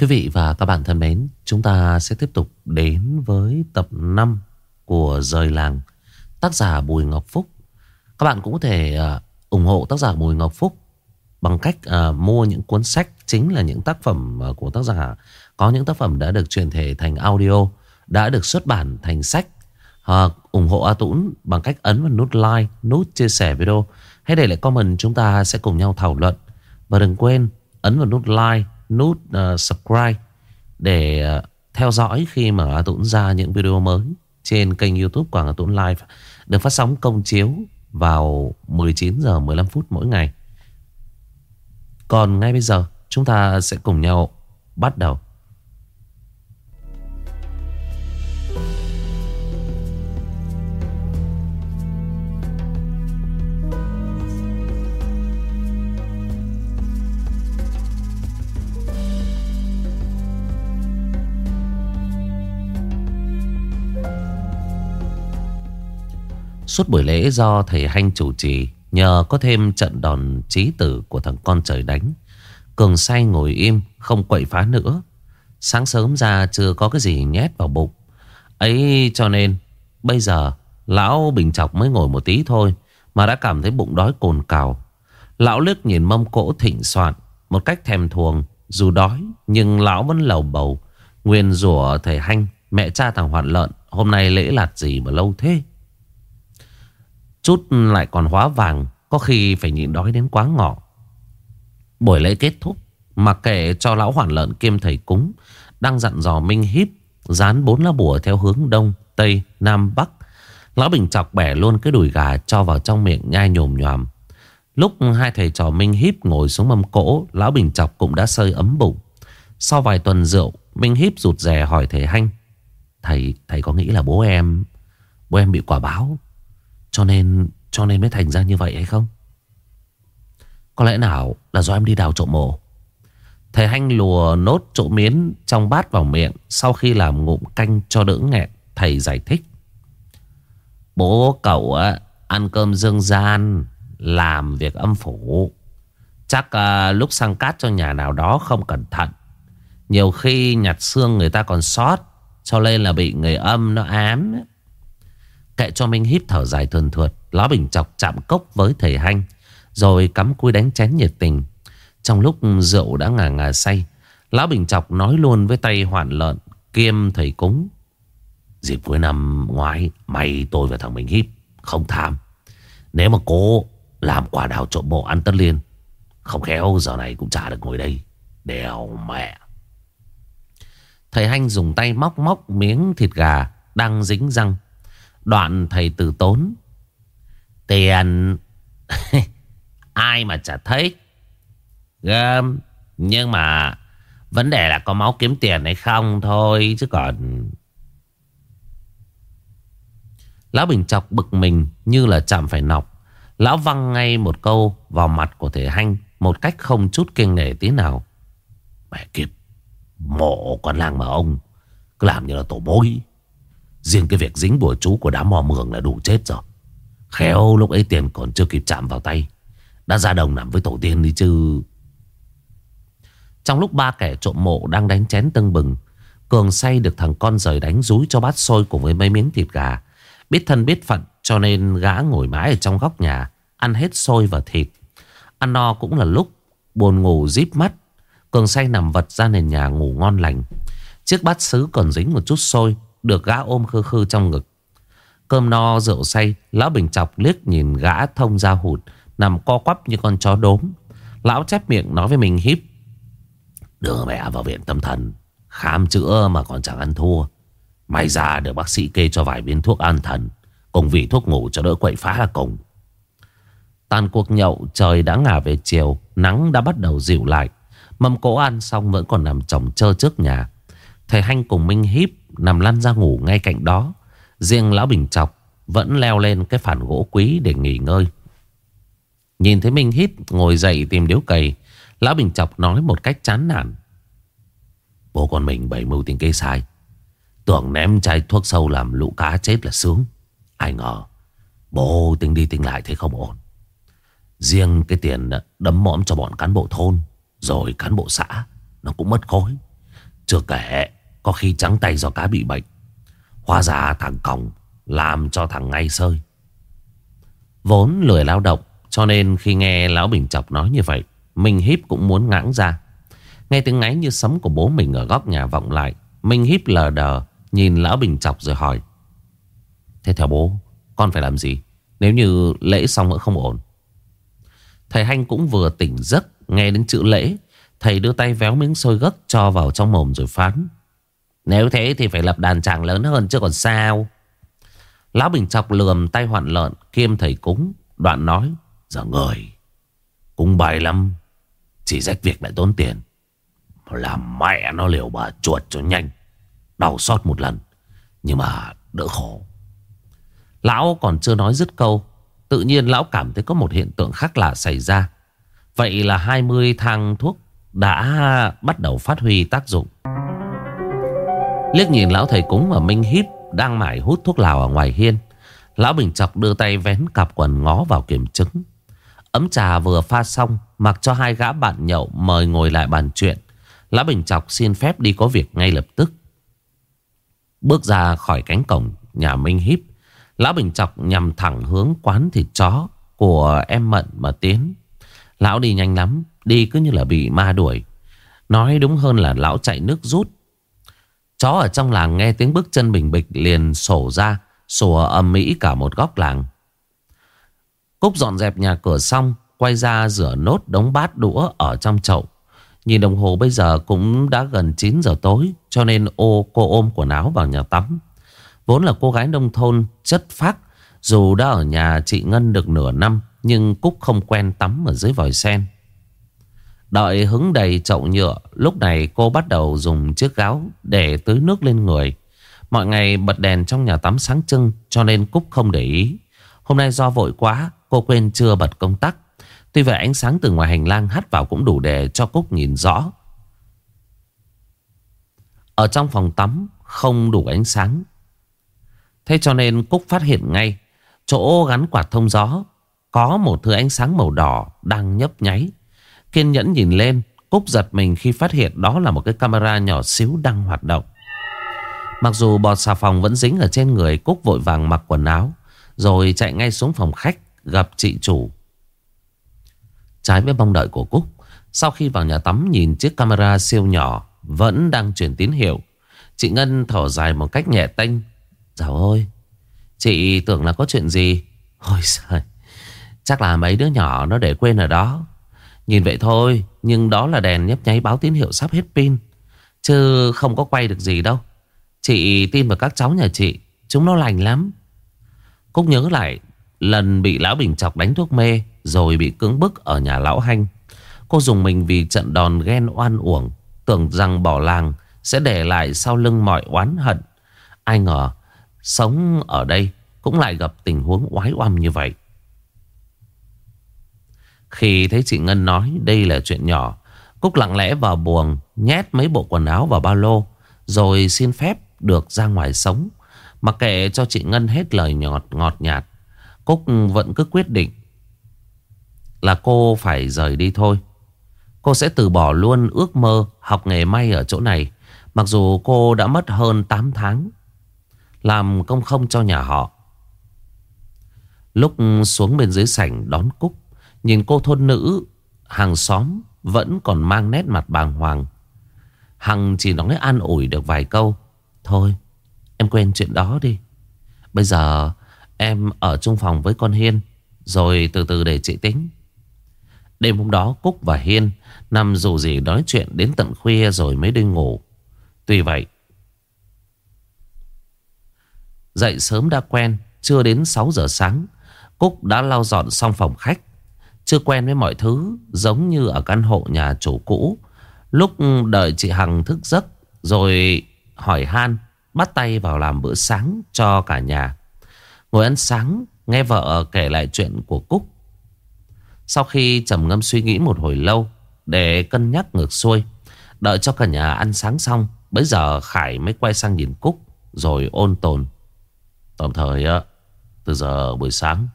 Quý vị và các bạn thân mến, chúng ta sẽ tiếp tục đến với tập 5 của Rời Làng, tác giả Bùi Ngọc Phúc. Các bạn cũng có thể à, ủng hộ tác giả Bùi Ngọc Phúc bằng cách uh, mua những cuốn sách chính là những tác phẩm uh, của tác giả. Có những tác phẩm đã được truyền thể thành audio, đã được xuất bản thành sách. Hoặc ủng hộ A Tũng bằng cách ấn vào nút like, nút chia sẻ video. Hãy để lại comment chúng ta sẽ cùng nhau thảo luận. Và đừng quên ấn vào nút like, nút uh, subscribe để uh, theo dõi khi mà A Tũng ra những video mới trên kênh youtube của A Tũng Live được phát sóng công chiếu vào 19 giờ 15 phút mỗi ngày. Còn ngay bây giờ chúng ta sẽ cùng nhau bắt đầu. Suốt buổi lễ do thầy Hanh chủ trì, Nhờ có thêm trận đòn trí tử của thằng con trời đánh. Cường say ngồi im, Không quậy phá nữa. Sáng sớm ra chưa có cái gì nhét vào bụng. Ấy cho nên, Bây giờ Lão bình chọc mới ngồi một tí thôi Mà đã cảm thấy bụng đói cồn cào. Lão liếc nhìn mâm cỗ thịnh soạn, Một cách thèm thuồng, Dù đói nhưng lão vẫn lầu bầu. Nguyên rủa thầy Hanh, Mẹ cha thằng Hoạt Lợn, Hôm nay lễ lạt gì mà lâu thế? Chút lại còn hóa vàng Có khi phải nhịn đói đến quá ngọ. Buổi lễ kết thúc Mặc kệ cho lão hoàn lợn kiêm thầy cúng Đang dặn dò Minh Híp Dán bốn lá bùa theo hướng đông Tây, Nam, Bắc. Lão Bình chọc bẻ luôn cái đùi gà Cho vào trong miệng nhai nhồm nhòm. Lúc hai thầy trò Minh Híp ngồi xuống mâm cỗ Lão Bình chọc cũng đã sơi ấm bụng. Sau vài tuần rượu Minh Híp rụt rè hỏi thầy Hanh Thầy, thầy có nghĩ là bố em Bố em bị quả báo? Cho nên cho nên mới thành ra như vậy hay không? Có lẽ nào là do em đi đào trộm mộ Thầy Hanh lùa nốt chỗ miến trong bát vào miệng Sau khi làm ngụm canh cho đỡ nghẹn Thầy giải thích. Bố cậu á, ăn cơm dương gian Làm việc âm phủ. Chắc à, lúc sang cát cho nhà nào đó không cẩn thận. Nhiều khi nhặt xương người ta còn sót Cho nên là bị người âm nó ám ấy. Kệ cho Minh hít thở dài thuần thượt Lão Bình chọc chạm cốc với thầy Hanh, Rồi cắm cúi đánh chén nhiệt tình. Trong lúc rượu đã ngà ngà say Lão Bình chọc nói luôn với tay hoạn lợn, Kiêm thầy cúng, Dịp cuối năm ngoái Mày tôi và thằng Minh hít Không tham. Nếu mà cố làm quả đào trộm bộ ăn tất liên, Không khéo, giờ này cũng chả được ngồi đây, Đèo mẹ. Thầy Hanh dùng tay móc móc miếng thịt gà Đang dính răng Đoạn thầy từ tốn. Tiền. Ai mà chả thích Gơm. Nhưng mà Vấn đề là có máu kiếm tiền hay không thôi, Chứ còn. Lão Bình chọc bực mình Như là chạm phải nọc. Lão văng ngay một câu vào mặt của thể hanh Một cách không chút kiêng nể tí nào. Mẹ kiếp Mộ con làng mà ông. Cứ làm như là tổ mối Riêng cái việc dính bùa chú của đám mò mường là đủ chết rồi. Khéo lúc ấy tiền còn chưa kịp chạm vào tay. Đã ra đồng nằm với tổ tiên đi chứ. Trong lúc ba kẻ trộm mộ đang đánh chén tưng bừng, Cường say được thằng con rời đánh rúi cho bát xôi cùng với mấy miếng thịt gà. Biết thân biết phận, cho nên gã ngồi mãi ở trong góc nhà, Ăn hết xôi và thịt. Ăn no cũng là lúc buồn ngủ díp mắt. Cường say nằm vật ra nền nhà ngủ ngon lành. Chiếc bát sứ còn dính một chút xôi được gã ôm khư khư trong ngực. Cơm no, rượu say, Lão Bình chọc liếc nhìn gã thông ra hụt, Nằm co quắp như con chó đốm. Lão chép miệng nói với mình híp, Đưa mẹ vào viện tâm thần, Khám chữa mà còn chẳng ăn thua. May ra được bác sĩ kê cho vài viên thuốc an thần, Cùng vị thuốc ngủ cho đỡ quậy phá là cùng. Tàn cuộc nhậu trời đã ngả về chiều, Nắng đã bắt đầu dịu lại. Mâm cỗ ăn xong vẫn còn nằm chồng chơ trước nhà. Thầy Hanh cùng Minh híp Nằm lăn ra ngủ ngay cạnh đó. Riêng lão Bình Chọc Vẫn leo lên cái phản gỗ quý để nghỉ ngơi. Nhìn thấy Minh híp Ngồi dậy tìm điếu cày, Lão Bình Chọc nói một cách chán nản. Bố con mình bày mưu tính kế sai. Tưởng ném chai thuốc sâu làm lũ cá chết là sướng. Ai ngờ, Bố tính đi tính lại thấy không ổn. Riêng cái tiền đấm mõm cho bọn cán bộ thôn, Rồi cán bộ xã, Nó cũng mất khối. Chưa kể có khi trắng tay do cá bị bệnh. Hóa ra thằng Còng Làm cho thằng ngay sơi. Vốn lười lao động, Cho nên khi nghe Lão Bình Chọc nói như vậy, Minh híp cũng muốn ngãng ra. Nghe tiếng ngáy như sấm của bố mình ở góc nhà vọng lại, Minh híp lờ đờ, Nhìn Lão Bình Chọc rồi hỏi. Thế theo bố, Con phải làm gì? Nếu như lễ xong vẫn không ổn. Thầy Hanh cũng vừa tỉnh giấc, Nghe đến chữ lễ, Thầy đưa tay véo miếng sôi gấc cho vào trong mồm rồi phán. Nếu thế thì phải lập đàn tràng lớn hơn chứ còn sao? Lão Bình Chọc lườm tay hoạn lợn, Kiêm thầy cúng, Đoạn nói Giờ người, Cúng bài lắm, Chỉ rách việc lại tốn tiền. Làm mẹ nó liều bà chuột cho nhanh, Đau xót một lần, Nhưng mà đỡ khổ. Lão còn chưa nói dứt câu, Tự nhiên lão cảm thấy có một hiện tượng khác lạ xảy ra. Vậy là 20 thang thuốc đã bắt đầu phát huy tác dụng. Liếc nhìn lão thầy cúng và Minh Hiếp đang mải hút thuốc lào ở ngoài hiên. Lão Bình Chọc đưa tay vén cặp quần ngó vào kiểm chứng. Ấm trà vừa pha xong, Mặc cho hai gã bạn nhậu mời ngồi lại bàn chuyện. Lão Bình Chọc xin phép đi có việc ngay lập tức. Bước ra khỏi cánh cổng nhà Minh Hiếp Lão Bình Chọc nhằm thẳng hướng quán thịt chó của em Mận mà tiến. Lão đi nhanh lắm, Đi cứ như là bị ma đuổi. Nói đúng hơn là lão chạy nước rút. Chó ở trong làng nghe tiếng bước chân bình bịch liền sổ ra Sủa ầm mỹ cả một góc làng. Cúc dọn dẹp nhà cửa xong, Quay ra rửa nốt đống bát đũa ở trong chậu. Nhìn đồng hồ bây giờ cũng đã gần 9 giờ tối, Cho nên ô, cô ôm quần áo vào nhà tắm. Vốn là cô gái nông thôn, chất phác, Dù đã ở nhà chị Ngân được nửa năm, Nhưng Cúc không quen tắm ở dưới vòi sen. Đợi hứng đầy chậu nhựa, Lúc này cô bắt đầu dùng chiếc gáo Để tưới nước lên người. Mọi ngày bật đèn trong nhà tắm sáng trưng, Cho nên Cúc không để ý. Hôm nay do vội quá, Cô quên chưa bật công tắc. Tuy vậy ánh sáng từ ngoài hành lang hắt vào cũng đủ để cho Cúc nhìn rõ. Ở trong phòng tắm, không đủ ánh sáng. Thế cho nên Cúc phát hiện ngay, Chỗ gắn quạt thông gió, Có một thứ ánh sáng màu đỏ đang nhấp nháy. Kiên nhẫn nhìn lên Cúc giật mình khi phát hiện đó là một cái camera nhỏ xíu đang hoạt động. Mặc dù bọt xà phòng vẫn dính ở trên người Cúc vội vàng mặc quần áo, Rồi chạy ngay xuống phòng khách Gặp chị chủ. Trái với mong đợi của Cúc, Sau khi vào nhà tắm nhìn chiếc camera siêu nhỏ Vẫn đang truyền tín hiệu, Chị Ngân thở dài một cách nhẹ tênh. Dạo ơi, Chị tưởng là có chuyện gì? Ôi trời Chắc là mấy đứa nhỏ nó để quên ở đó. Nhìn vậy thôi, Nhưng đó là đèn nhấp nháy báo tín hiệu sắp hết pin. Chứ không có quay được gì đâu. Chị tin vào các cháu nhà chị, Chúng nó lành lắm. Cúc nhớ lại, Lần bị Lão Bình chọc đánh thuốc mê, Rồi bị cưỡng bức ở nhà Lão Hanh. Cô dùng mình vì trận đòn ghen oan uổng, Tưởng rằng bỏ làng Sẽ để lại sau lưng mọi oán hận. Ai ngờ, Sống ở đây Cũng lại gặp tình huống oái oăm như vậy. Khi thấy chị Ngân nói Đây là chuyện nhỏ, Cúc lặng lẽ vào buồng, Nhét mấy bộ quần áo vào ba lô, Rồi xin phép được ra ngoài sống. Mặc kệ cho chị Ngân hết lời nhọt ngọt nhạt, Cúc vẫn cứ quyết định Là cô phải rời đi thôi. Cô sẽ từ bỏ luôn ước mơ học nghề may ở chỗ này, Mặc dù cô đã mất hơn 8 tháng, Làm công không cho nhà họ. Lúc xuống bên dưới sảnh đón Cúc Nhìn cô thôn nữ, Hàng xóm Vẫn còn mang nét mặt bàng hoàng. Hằng chỉ nói an ủi được vài câu. Thôi, em quên chuyện đó đi. Bây giờ em ở chung phòng với con Hiên, Rồi từ từ để chị tính. Đêm hôm đó, Cúc và Hiên Nằm dù gì nói chuyện đến tận khuya rồi mới đi ngủ. Tuy vậy, Dậy sớm đã quen, Chưa đến 6 giờ sáng, Cúc đã lau dọn xong phòng khách chưa quen với mọi thứ, Giống như ở căn hộ nhà chủ cũ. Lúc đợi chị Hằng thức giấc, Rồi hỏi han, Bắt tay vào làm bữa sáng cho cả nhà. Ngồi ăn sáng, Nghe vợ kể lại chuyện của Cúc. Sau khi trầm ngâm suy nghĩ một hồi lâu, Để cân nhắc ngược xuôi, Đợi cho cả nhà ăn sáng xong Bây giờ Khải mới quay sang nhìn Cúc, Rồi ôn tồn. Tạm thời Từ giờ buổi sáng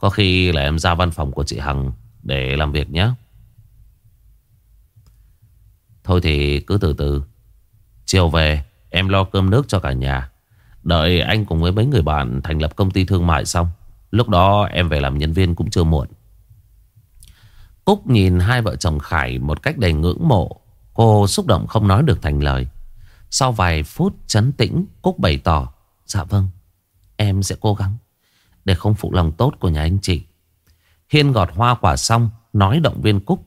có khi là em ra văn phòng của chị Hằng Để làm việc nhé. Thôi thì cứ từ từ. Chiều về, em lo cơm nước cho cả nhà. Đợi anh cùng với mấy người bạn thành lập công ty thương mại xong, Lúc đó em về làm nhân viên cũng chưa muộn. Cúc nhìn hai vợ chồng Khải một cách đầy ngưỡng mộ. Cô xúc động không nói được thành lời. Sau vài phút chấn tĩnh, Cúc bày tỏ Dạ vâng Em sẽ cố gắng. Để không phụ lòng tốt của nhà anh chị. Hiên gọt hoa quả xong, Nói động viên Cúc.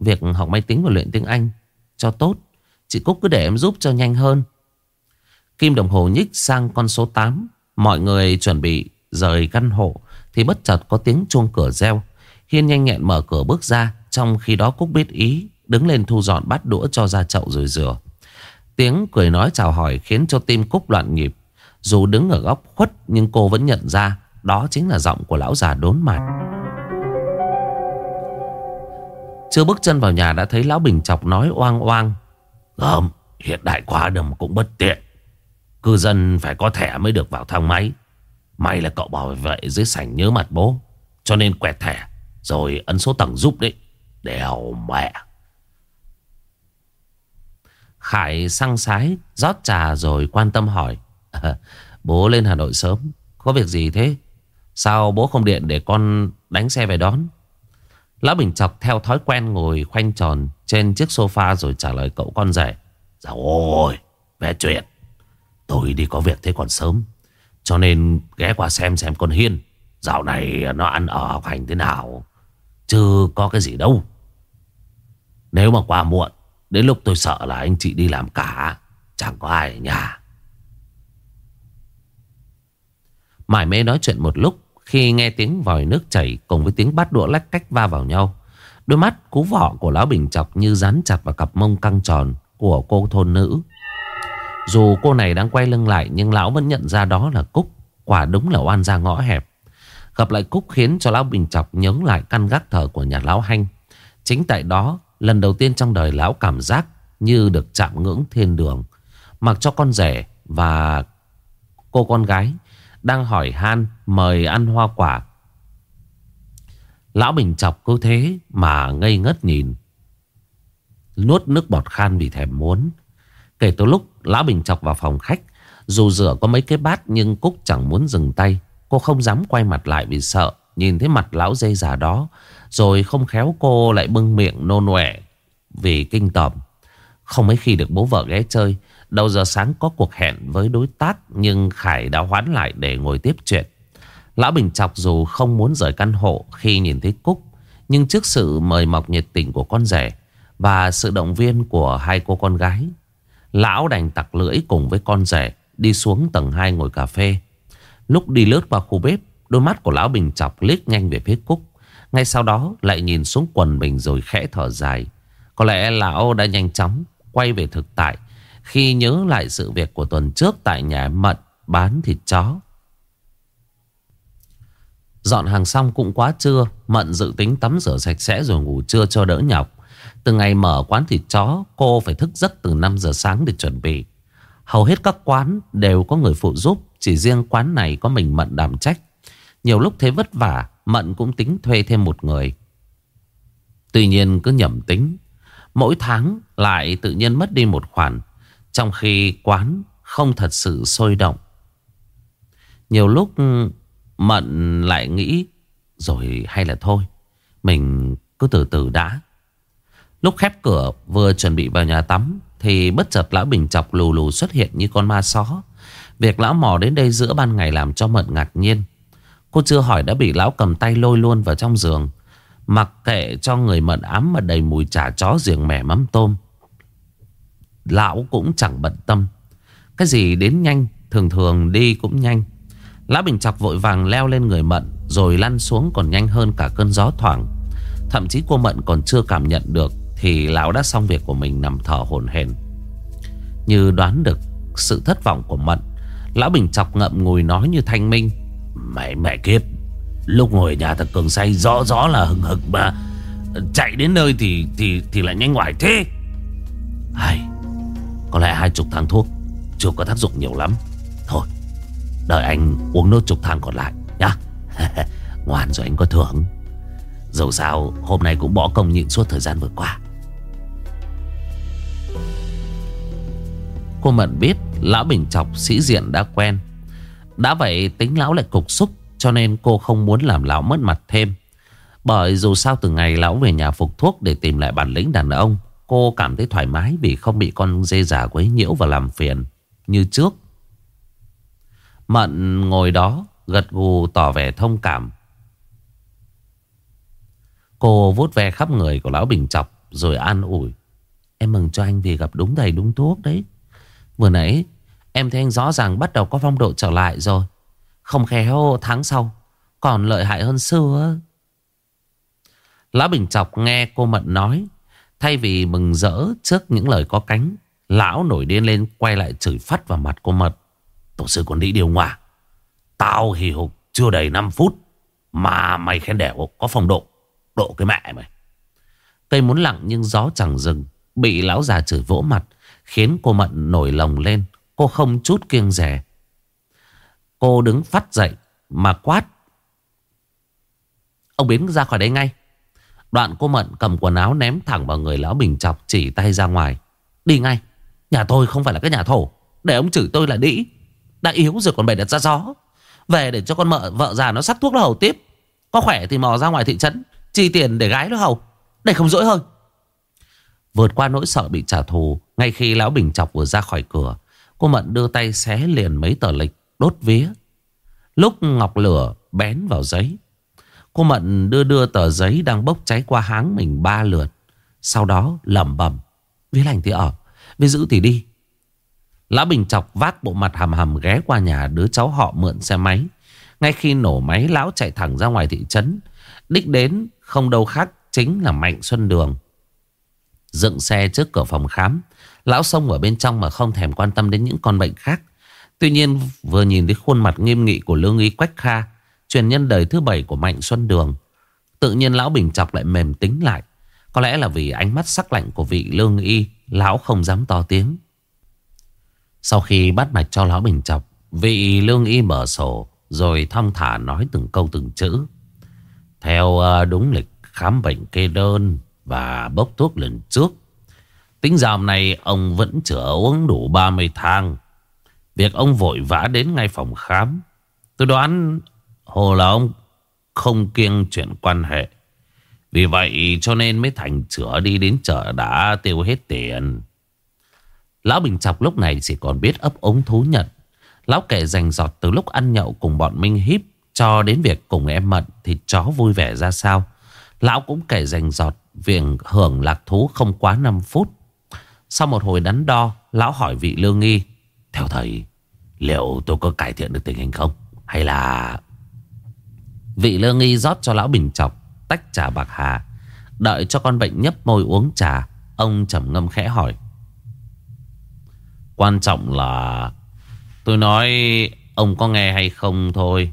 Việc học máy tính và luyện tiếng Anh Cho tốt, Chị Cúc cứ để em giúp cho nhanh hơn. Kim đồng hồ nhích sang con số 8 Mọi người chuẩn bị rời căn hộ Thì bất chợt có tiếng chuông cửa reo. Hiên nhanh nhẹn mở cửa bước ra, Trong khi đó Cúc biết ý, Đứng lên thu dọn bát đũa cho ra chậu rồi rửa. Tiếng cười nói chào hỏi Khiến cho tim Cúc loạn nhịp. Dù đứng ở góc khuất Nhưng cô vẫn nhận ra đó chính là giọng của lão già đốn mặt Chưa bước chân vào nhà đã thấy lão Bình chọc nói oang oang. Gớm hiện đại quá đầm cũng bất tiện. Cư dân phải có thẻ mới được vào thang máy. May là cậu bảo vệ dưới sảnh nhớ mặt bố Cho nên quẹt thẻ Rồi ấn số tầng giúp đấy. Đèo mẹ. Khải sang sái rót trà rồi quan tâm hỏi. À, Bố lên Hà Nội sớm Có việc gì thế? Sao bố không điện để con đánh xe về đón? Lão Bình chọc theo thói quen ngồi khoanh tròn Trên chiếc sofa rồi trả lời cậu con rể Dạ ôi Về chuyện, Tôi đi có việc thế còn sớm, Cho nên ghé qua xem xem con Hiên, Dạo này nó ăn ở học hành thế nào, Chứ có cái gì đâu. Nếu mà qua muộn, Đến lúc tôi sợ là anh chị đi làm cả, Chẳng có ai ở nhà. Mải mê nói chuyện một lúc khi nghe tiếng vòi nước chảy Cùng với tiếng bát đũa lách cách va vào nhau. Đôi mắt cú vọ của lão bình chọc Như dán chặt vào cặp mông căng tròn Của cô thôn nữ. Dù cô này đang quay lưng lại, Nhưng lão vẫn nhận ra đó là Cúc. Quả đúng là oan ra ngõ hẹp. Gặp lại Cúc khiến cho lão bình chọc Nhớ lại căn gác thờ của nhà lão hanh. Chính tại đó, Lần đầu tiên trong đời lão cảm giác Như được chạm ngưỡng thiên đường, Mặc cho con rể và cô con gái. Đang hỏi han mời ăn hoa quả. Lão bình chọc cứ thế mà ngây ngất nhìn. Nuốt nước bọt khan vì thèm muốn. Kể từ lúc Lão Bình chọc vào phòng khách, Dù rửa có mấy cái bát nhưng Cúc chẳng muốn dừng tay. Cô không dám quay mặt lại vì sợ, Nhìn thấy mặt lão dây già đó, Rồi không khéo cô lại bưng miệng nôn ọe Vì kinh tởm. Không mấy khi được bố vợ ghé chơi Đầu giờ sáng có cuộc hẹn với đối tác, Nhưng Khải đã hoán lại để ngồi tiếp chuyện. Lão Bình Chọc dù không muốn rời căn hộ khi nhìn thấy Cúc, Nhưng trước sự mời mọc nhiệt tình của con rể Và sự động viên của hai cô con gái, Lão đành tặc lưỡi cùng với con rể Đi xuống tầng 2 ngồi cà phê. Lúc đi lướt qua khu bếp, Đôi mắt của lão Bình chọc liếc nhanh về phía Cúc. Ngay sau đó lại nhìn xuống quần mình rồi khẽ thở dài. Có lẽ lão đã nhanh chóng quay về thực tại khi nhớ lại sự việc của tuần trước tại nhà Mận bán thịt chó. Dọn hàng xong cũng quá trưa, Mận dự tính tắm rửa sạch sẽ rồi ngủ trưa cho đỡ nhọc. Từ ngày mở quán thịt chó, Cô phải thức giấc từ 5 giờ sáng để chuẩn bị. Hầu hết các quán đều có người phụ giúp, Chỉ riêng quán này có mình Mận đảm trách. Nhiều lúc thấy vất vả, Mận cũng tính thuê thêm một người. Tuy nhiên cứ nhầm tính, Mỗi tháng lại tự nhiên mất đi một khoản. Trong khi quán không thật sự sôi động. Nhiều lúc Mận lại nghĩ, Rồi hay là thôi, Mình cứ từ từ đã. Lúc khép cửa vừa chuẩn bị vào nhà tắm Thì bất chợt lão bình chọc lù lù xuất hiện như con ma só. Việc lão mò đến đây giữa ban ngày làm cho Mận ngạc nhiên. Cô chưa hỏi đã bị lão cầm tay lôi luôn vào trong giường, Mặc kệ cho người Mận ám mà đầy mùi chả chó giềng mẻ mắm tôm. Lão cũng chẳng bận tâm. Cái gì đến nhanh, Thường thường đi cũng nhanh. Lão Bình Chọc vội vàng leo lên người Mận, Rồi lăn xuống còn nhanh hơn cả cơn gió thoảng. Thậm chí cô Mận còn chưa cảm nhận được Thì lão đã xong việc của mình nằm thở hổn hển. Như đoán được sự thất vọng của Mận, Lão Bình Chọc ngậm ngùi nói như thanh minh. Mẹ mẹ kiếp, Lúc ngồi nhà thằng Cường say, rõ rõ là hừng hực mà. Chạy đến nơi thì thì thì lại nhanh ngoài thế. Hay có lẽ hai chục tháng thuốc Chưa có tác dụng nhiều lắm. Thôi, Đợi anh uống nốt chục thang còn lại nhá. Ngoan rồi anh có thưởng. Dẫu sao, hôm nay cũng bỏ công nhịn suốt thời gian vừa qua. Cô Mận biết Lão Bình Chọc sĩ diện đã quen. Đã vậy tính lão lại cục xúc, Cho nên cô không muốn làm lão mất mặt thêm. Bởi dù sao từ ngày lão về nhà phục thuốc Để tìm lại bản lĩnh đàn ông Cô cảm thấy thoải mái Vì không bị con dê giả quấy nhiễu và làm phiền Như trước. Mận ngồi đó, Gật gù tỏ vẻ thông cảm. Cô vuốt ve khắp người của lão Bình Chọc Rồi an ủi. Em mừng cho anh vì gặp đúng thầy đúng thuốc đấy. Vừa nãy, em thấy anh rõ ràng bắt đầu có phong độ trở lại rồi. Không khéo tháng sau, Còn lợi hại hơn xưa Lão Bình Chọc nghe cô Mận nói Thay vì mừng rỡ trước những lời có cánh, Lão nổi điên lên quay lại chửi phát vào mặt cô Mật. Tổ sư còn đi điều ngoà Tao hì hục chưa đầy 5 phút, Mà mày khen đẻo, có phong độ. Độ cái mẹ mày. Cây muốn lặng nhưng gió chẳng dừng, Bị lão già chửi vỗ mặt, Khiến cô Mận nổi lòng lên. Cô không chút kiêng rẻ Cô đứng phát dậy Mà quát. Ông biến ra khỏi đây ngay. Đoạn cô Mận cầm quần áo ném thẳng vào người lão Bình Chọc, Chỉ tay ra ngoài. Đi ngay, Nhà tôi không phải là cái nhà thổ, Để ông chửi tôi là đĩ. Đã yếu rồi còn bày đặt ra gió. Về để cho con mợ, vợ già nó sắp thuốc nó hầu tiếp. Có khỏe thì mò ra ngoài thị trấn, Chi tiền để gái nó hầu. Để không dỗi hơn Vượt qua nỗi sợ bị trả thù, Ngay khi lão Bình Chọc vừa ra khỏi cửa, Cô Mận đưa tay xé liền mấy tờ lịch, Đốt vía. Lúc ngọc lửa bén vào giấy Cô Mận đưa đưa tờ giấy Đang bốc cháy qua háng mình ba lượt. Sau đó lẩm bẩm với lành thì ở với giữ thì đi. Lão Bình Chọc vác bộ mặt hầm hầm ghé qua nhà đứa cháu họ mượn xe máy. Ngay khi nổ máy, lão chạy thẳng ra ngoài thị trấn. Đích đến, không đâu khác chính là Mạnh Xuân Đường. Dựng xe trước cửa phòng khám, Lão xông ở bên trong mà không thèm quan tâm đến những con bệnh khác. Tuy nhiên, vừa nhìn thấy khuôn mặt nghiêm nghị của lương y Quách Kha Truyền nhân đời thứ bảy của Mạnh Xuân Đường Tự nhiên lão bình chọc lại mềm tính lại Có lẽ là vì ánh mắt sắc lạnh của vị lương y, Lão không dám to tiếng Sau khi bắt mạch cho lão bình chọc, Vị lương y mở sổ, Rồi thong thả nói từng câu từng chữ Theo ờ, đúng lịch khám bệnh kê đơn và bốc thuốc lần trước. Tính ra hôm nay ông vẫn chưa uống đủ 30 thang. Việc ông vội vã đến ngay phòng khám. Tôi đoán hồ là ông không kiêng chuyện quan hệ. Vì vậy cho nên mới thành chữa đi đến chợ đã tiêu hết tiền. Lão Bình Chọc lúc này chỉ còn biết ấp ống thú nhận. Lão kể rành giọt từ lúc ăn nhậu cùng bọn Minh Hiếp cho đến việc cùng em Mận thì chó vui vẻ ra sao. Lão cũng kể rành giọt Việc hưởng lạc thú không quá 5 phút Sau một hồi đắn đo, Lão hỏi vị lương nghi, Theo thầy, Liệu tôi có cải thiện được tình hình không Hay là Vị lương y rót cho lão bình chọc, Tách trà bạc hà. Đợi cho con bệnh nhấp môi uống trà, Ông trầm ngâm khẽ hỏi. Quan trọng là, Tôi nói Ông có nghe hay không thôi.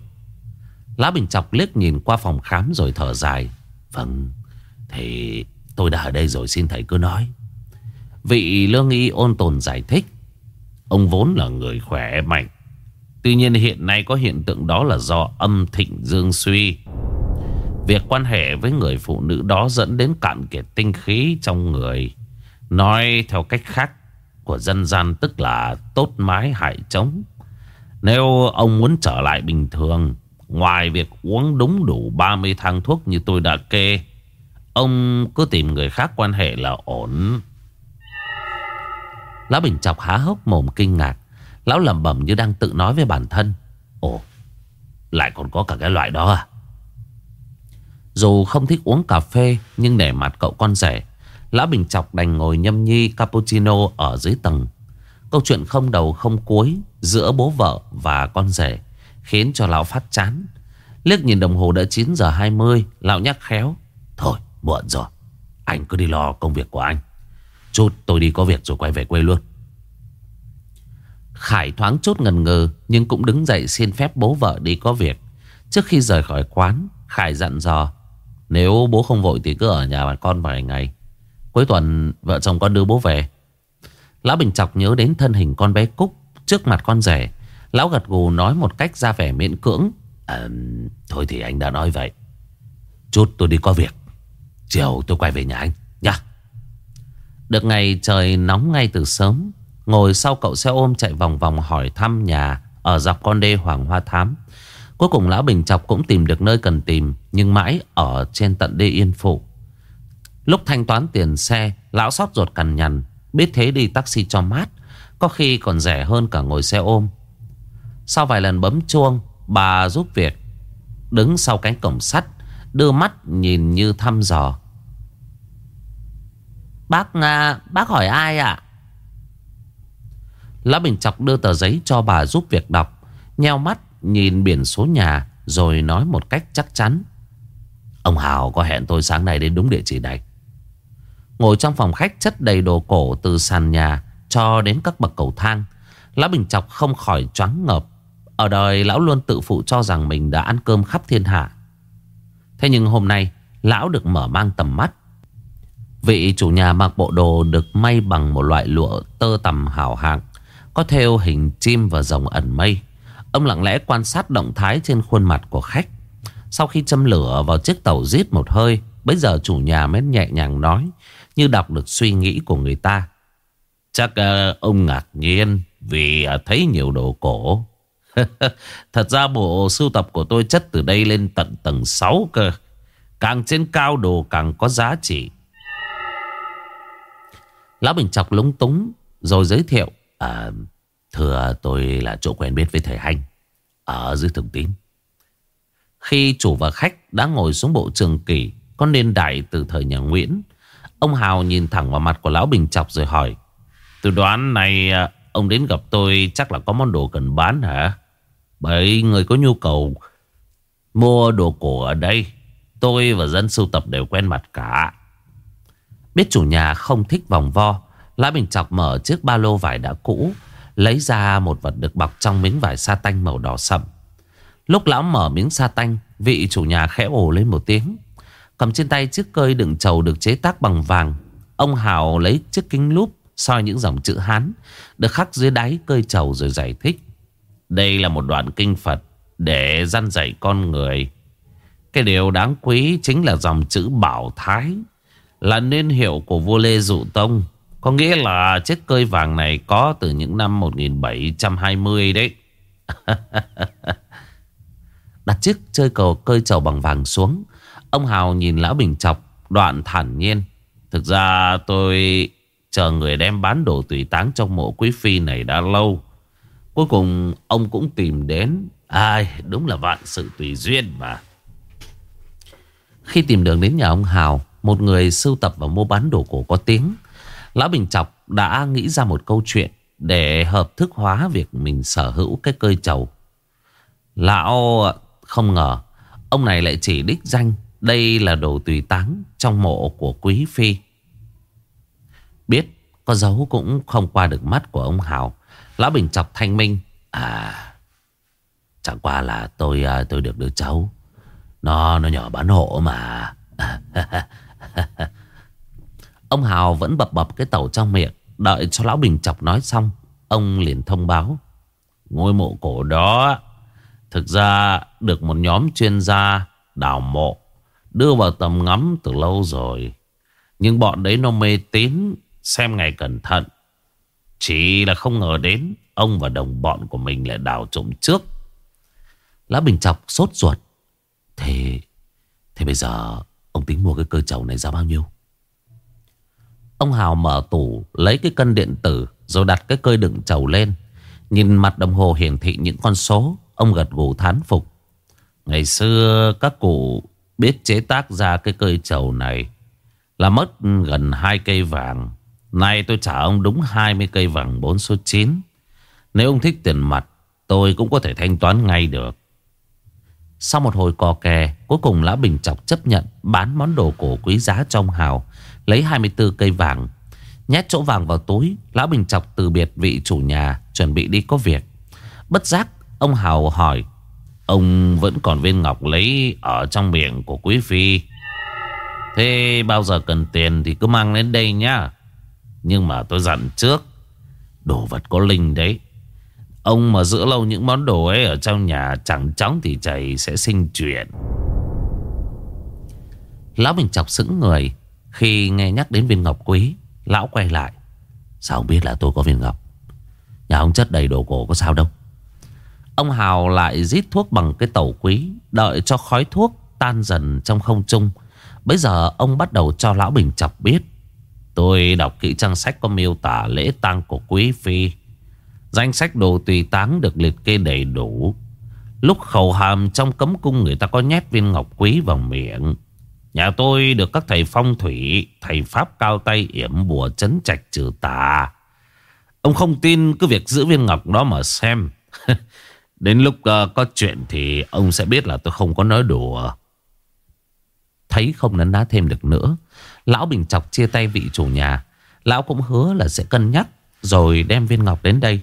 Lá Bình Chọc liếc nhìn qua phòng khám rồi thở dài. Vâng thì tôi đã ở đây rồi, xin thầy cứ nói. Vị lương y ôn tồn giải thích. Ông vốn là người khỏe mạnh Tuy nhiên hiện nay có hiện tượng đó là do âm thịnh dương suy. Việc quan hệ với người phụ nữ đó dẫn đến cạn kiệt tinh khí trong người. Nói theo cách khác của dân gian tức là tốt mái hại chống Nếu ông muốn trở lại bình thường, Ngoài việc uống đúng đủ 30 thang thuốc như tôi đã kê, Ông cứ tìm người khác quan hệ là ổn. Lá Bình chọc há hốc mồm kinh ngạc. Lão lẩm bẩm như đang tự nói với bản thân. Ồ, Lại còn có cả cái loại đó à? Dù không thích uống cà phê, Nhưng để mặt cậu con rể Lão Bình chọc đành ngồi nhâm nhi cappuccino ở dưới tầng. Câu chuyện không đầu không cuối Giữa bố vợ và con rể Khiến cho lão phát chán. Liếc nhìn đồng hồ đã 9 giờ 20 Lão nhắc khéo. Thôi, Muộn rồi. Anh cứ đi lo công việc của anh. Chút, tôi đi có việc rồi quay về quê luôn. Khải thoáng chút ngần ngừ Nhưng cũng đứng dậy xin phép bố vợ đi có việc. Trước khi rời khỏi quán Khải dặn dò Nếu bố không vội thì cứ ở nhà bà con vài ngày. Cuối tuần vợ chồng con đưa bố về. Lão Bình Chọc nhớ đến thân hình con bé Cúc Trước mặt con rể. Lão gật gù nói một cách ra vẻ miễn cưỡng à, Thôi thì anh đã nói vậy. Chút tôi đi có việc. Chiều tôi quay về nhà anh nha Được ngày trời nóng ngay từ sớm Ngồi sau cậu xe ôm chạy vòng vòng hỏi thăm nhà Ở dọc con đê Hoàng Hoa Thám. Cuối cùng Lão Bình Chọc cũng tìm được nơi cần tìm Nhưng mãi ở trên tận đê Yên Phụ. Lúc thanh toán tiền xe Lão sót ruột cằn nhằn Biết thế đi taxi cho mát Có khi còn rẻ hơn cả ngồi xe ôm. Sau vài lần bấm chuông Bà giúp việc Đứng sau cánh cổng sắt Đưa mắt nhìn như thăm dò. Bác à, bác hỏi ai ạ? à? Lã Bình Chọc đưa tờ giấy cho bà giúp việc đọc, Nheo mắt, nhìn biển số nhà, Rồi nói một cách chắc chắn. Ông Hào có hẹn tôi sáng nay đến đúng địa chỉ này. Ngồi trong phòng khách chất đầy đồ cổ Từ sàn nhà cho đến các bậc cầu thang Lã Bình Chọc không khỏi choáng ngợp. Ở đời, lão luôn tự phụ cho rằng Mình đã ăn cơm khắp thiên hạ. Thế nhưng hôm nay, Lão được mở mang tầm mắt. Vị chủ nhà mặc bộ đồ được may bằng một loại lụa tơ tầm hảo hạng có theo hình chim và rồng ẩn mây. Ông lặng lẽ quan sát động thái trên khuôn mặt của khách. Sau khi châm lửa vào chiếc tàu giết một hơi Bây giờ chủ nhà mới nhẹ nhàng nói Như đọc được suy nghĩ của người ta. Chắc uh, ông ngạc nhiên Vì uh, thấy nhiều đồ cổ. Thật ra bộ sưu tập của tôi chất từ đây lên tận tầng 6 cơ. Càng trên cao đồ càng có giá trị. Lão Bình chọc lúng túng Rồi giới thiệu. À, thưa tôi là chỗ quen biết với thầy Hanh Ở dưới thường tín Khi chủ và khách đã ngồi xuống bộ trường kỳ Có nên đại từ thời nhà Nguyễn Ông Hào nhìn thẳng vào mặt của Lão Bình Chọc rồi hỏi Từ đoán này ông đến gặp tôi chắc là có món đồ cần bán hả? Bởi người có nhu cầu mua đồ cổ ở đây Tôi và dân sưu tập đều quen mặt cả Biết chủ nhà không thích vòng vo Lã Bình Chọc mở chiếc ba lô vải đã cũ, Lấy ra một vật được bọc trong miếng vải sa tanh màu đỏ sậm. Lúc lão mở miếng sa tanh, Vị chủ nhà khẽ ồ lên một tiếng. Cầm trên tay chiếc cơi đựng trầu được chế tác bằng vàng. Ông Hào lấy chiếc kính lúp, soi những dòng chữ Hán, Được khắc dưới đáy cơi trầu rồi giải thích. Đây là một đoạn kinh Phật Để dăn dạy con người. Cái điều đáng quý chính là dòng chữ Bảo Thái, Là niên hiệu của vua Lê Dụ Tông có nghĩa là chiếc cơi vàng này có từ những năm 1720 đấy. Đặt chiếc chơi cầu cơi trầu bằng vàng xuống. Ông Hào nhìn Lão Bình chọc đoạn thản nhiên. Thực ra tôi chờ người đem bán đồ tùy táng trong mộ quý phi này đã lâu. Cuối cùng ông cũng tìm đến. Ai, đúng là vạn sự tùy duyên mà. Khi tìm đường đến nhà ông Hào, một người sưu tập và mua bán đồ cổ có tiếng. Lão Bình Chọc đã nghĩ ra một câu chuyện để hợp thức hóa việc mình sở hữu cái cơi trầu. Lão không ngờ ông này lại chỉ đích danh đây là đồ tùy táng trong mộ của Quý Phi. Biết có dấu cũng không qua được mắt của ông Hào. Lão Bình Chọc thanh minh. À, chẳng qua là tôi à, tôi được đứa cháu. Nó nó nhỏ bán hộ mà. Ông Hào vẫn bập bập cái tàu trong miệng. Đợi cho Lão Bình Chọc nói xong, Ông liền thông báo. Ngôi mộ cổ đó, Thực ra được một nhóm chuyên gia đào mộ, Đưa vào tầm ngắm từ lâu rồi. Nhưng bọn đấy nó mê tín, Xem ngày cẩn thận. Chỉ là không ngờ đến, Ông và đồng bọn của mình lại đào trộm trước. Lá Bình Chọc sốt ruột. Thế Thế bây giờ, Ông tính mua cái cơ chầu này giá bao nhiêu? Ông Hào mở tủ, Lấy cái cân điện tử, Rồi đặt cái cơi đựng trầu lên. Nhìn mặt đồng hồ hiển thị những con số, Ông gật gù thán phục. Ngày xưa các cụ biết chế tác ra cái cơi trầu này Là mất gần hai cây vàng. Nay tôi trả ông đúng 20 cây vàng 4 số 9 Nếu ông thích tiền mặt, Tôi cũng có thể thanh toán ngay được. Sau một hồi cò kè, Cuối cùng Lã Bình Chọc chấp nhận Bán món đồ cổ quý giá trong hào. Lấy 24 cây vàng, Nhét chỗ vàng vào túi, Lão Bình Chọc từ biệt vị chủ nhà, Chuẩn bị đi có việc. Bất giác, ông Hào hỏi, Ông vẫn còn viên ngọc lấy Ở trong miệng của quý phi? Thế bao giờ cần tiền Thì cứ mang đến đây nhá. Nhưng mà tôi dặn trước, Đồ vật có linh đấy. Ông mà giữ lâu những món đồ ấy Ở trong nhà chẳng chóng thì chảy sẽ sinh chuyện. Lão Bình Chọc sững người khi nghe nhắc đến viên ngọc quý, Lão quay lại. Sao ông biết là tôi có viên ngọc? Nhà ông chất đầy đồ cổ có sao đâu. Ông Hào lại rít thuốc bằng cái tẩu quý, Đợi cho khói thuốc tan dần trong không trung. Bây giờ ông bắt đầu cho Lão Bình Chọc biết. Tôi đọc kỹ trang sách có miêu tả lễ tang của quý phi. Danh sách đồ tùy táng được liệt kê đầy đủ. Lúc khẩu hàm trong cấm cung người ta có nhét viên ngọc quý vào miệng. Nhà tôi được các thầy phong thủy Thầy pháp cao tay yểm bùa chấn trạch trừ tà. Ông không tin cứ việc giữ viên ngọc đó mà xem. Đến lúc uh, có chuyện thì ông sẽ biết là tôi không có nói đùa. Thấy không nấn ná thêm được nữa Lão Bình Chọc chia tay vị chủ nhà. Lão cũng hứa là sẽ cân nhắc Rồi đem viên ngọc đến đây.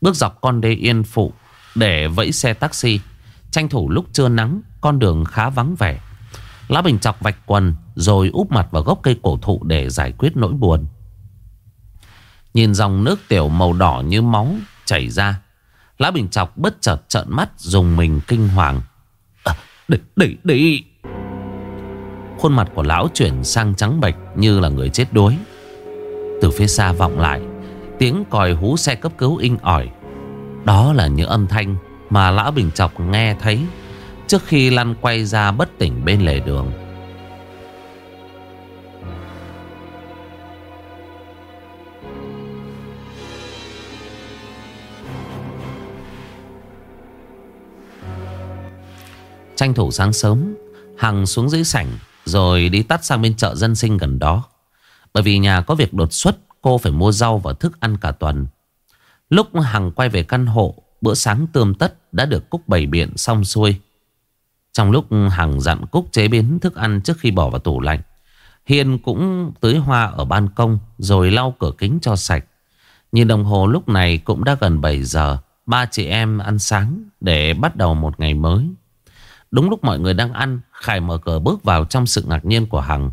Bước dọc con đê yên phụ Để vẫy xe taxi. Tranh thủ lúc trưa nắng Con đường khá vắng vẻ lá Bình Chọc vạch quần Rồi úp mặt vào gốc cây cổ thụ để giải quyết nỗi buồn. Nhìn dòng nước tiểu màu đỏ như máu chảy ra lá Bình Chọc bất chợt trợn mắt dùng mình kinh hoàng. À, Đi, đi, đi Khuôn mặt của lão chuyển sang trắng bệch như là người chết đuối. Từ phía xa vọng lại Tiếng còi hú xe cấp cứu inh ỏi. Đó là những âm thanh mà lão Bình Chọc nghe thấy. Trước khi lăn quay ra bất tỉnh bên lề đường. Tranh thủ sáng sớm, Hằng xuống dưới sảnh Rồi đi tắt sang bên chợ dân sinh gần đó. Bởi vì nhà có việc đột xuất, Cô phải mua rau và thức ăn cả tuần. Lúc Hằng quay về căn hộ, Bữa sáng tươm tất đã được Cúc bày biện xong xuôi. Trong lúc Hằng dặn Cúc chế biến thức ăn trước khi bỏ vào tủ lạnh Hiền cũng tưới hoa ở ban công Rồi lau cửa kính cho sạch. Nhìn đồng hồ lúc này cũng đã gần 7 giờ, Ba chị em ăn sáng để bắt đầu một ngày mới. Đúng lúc mọi người đang ăn, Khải mở cửa bước vào trong sự ngạc nhiên của Hằng.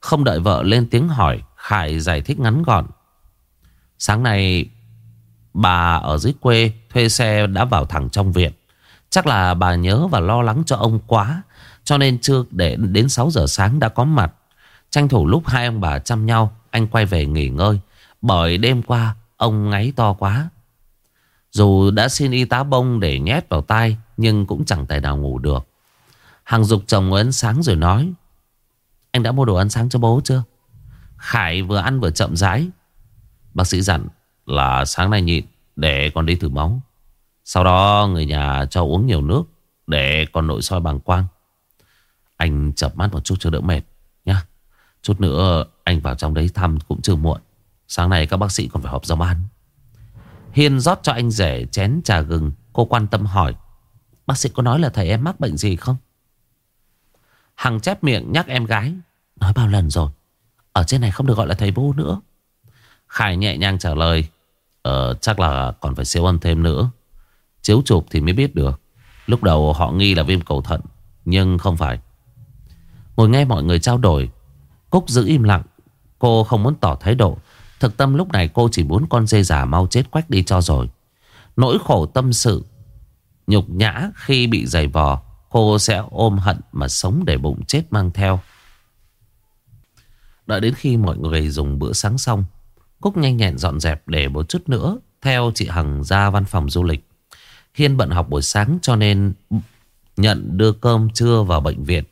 Không đợi vợ lên tiếng hỏi, Khải giải thích ngắn gọn. Sáng nay Bà ở dưới quê thuê xe đã vào thẳng trong viện. Chắc là bà nhớ và lo lắng cho ông quá, Cho nên chưa để đến 6 giờ sáng đã có mặt. Tranh thủ lúc hai ông bà chăm nhau, Anh quay về nghỉ ngơi, Bởi đêm qua ông ngáy to quá. Dù đã xin y tá bông để nhét vào tai, Nhưng cũng chẳng tài nào ngủ được. Hằng dục chồng ấn ăn sáng rồi nói, Anh đã mua đồ ăn sáng cho bố chưa? Khải vừa ăn vừa chậm rãi, Bác sĩ dặn là sáng nay nhịn, Để con đi thử máu. Sau đó người nhà cho uống nhiều nước Để con nội soi bằng quang. Anh chập mắt một chút cho đỡ mệt, nhá. Chút nữa anh vào trong đấy thăm cũng chưa muộn. Sáng nay các bác sĩ còn phải họp giao ban Hiên rót cho anh rể chén trà gừng. Cô quan tâm hỏi, Bác sĩ có nói là thầy em mắc bệnh gì không? Hằng chép miệng nhắc em gái, Nói bao lần rồi? Ở trên này không được gọi là thầy vô nữa. Khải nhẹ nhàng trả lời Ờ chắc là còn phải siêu âm thêm nữa. Chiếu chụp thì mới biết được. Lúc đầu họ nghi là viêm cầu thận, Nhưng không phải. Ngồi nghe mọi người trao đổi, Cúc giữ im lặng. Cô không muốn tỏ thái độ. Thực tâm lúc này cô chỉ muốn con dê già mau chết quách đi cho rồi. Nỗi khổ tâm sự, Nhục nhã khi bị giày vò, Cô sẽ ôm hận mà sống để bụng chết mang theo. Đợi đến khi mọi người dùng bữa sáng xong, Cúc nhanh nhẹn dọn dẹp để một chút nữa Theo chị Hằng ra văn phòng du lịch. Hiên bận học buổi sáng cho nên Nhận đưa cơm trưa vào bệnh viện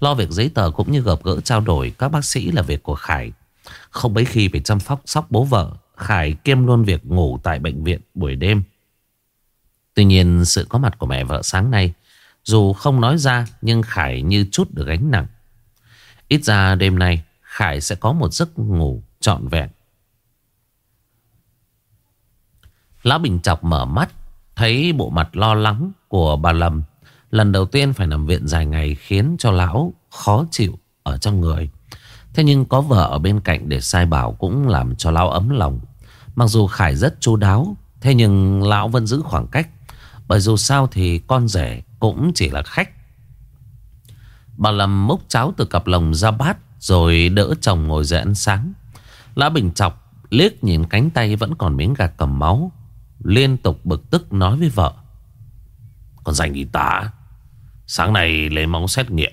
Lo việc giấy tờ cũng như gặp gỡ trao đổi, Các bác sĩ là việc của Khải Không mấy khi phải chăm sóc sóc bố vợ, Khải kiêm luôn việc ngủ tại bệnh viện buổi đêm Tuy nhiên, sự có mặt của mẹ vợ sáng nay, dù không nói ra, nhưng Khải như chút được gánh nặng. Ít ra đêm nay, Khải sẽ có một giấc ngủ trọn vẹn. Lão Bình Chọc mở mắt Thấy bộ mặt lo lắng của bà Lâm, Lần đầu tiên phải nằm viện dài ngày Khiến cho lão khó chịu Ở trong người. Thế nhưng có vợ ở bên cạnh để sai bảo Cũng làm cho lão ấm lòng. Mặc dù Khải rất chu đáo, Thế nhưng lão vẫn giữ khoảng cách. Bởi dù sao thì con rể cũng chỉ là khách. Bà Lâm múc cháo từ cặp lồng ra bát Rồi đỡ chồng ngồi dậy ăn sáng. Lã Bình chọc liếc nhìn cánh tay vẫn còn miếng gà cầm máu. Liên tục bực tức nói với vợ. Còn dành y tá Sáng nay lấy máu xét nghiệm.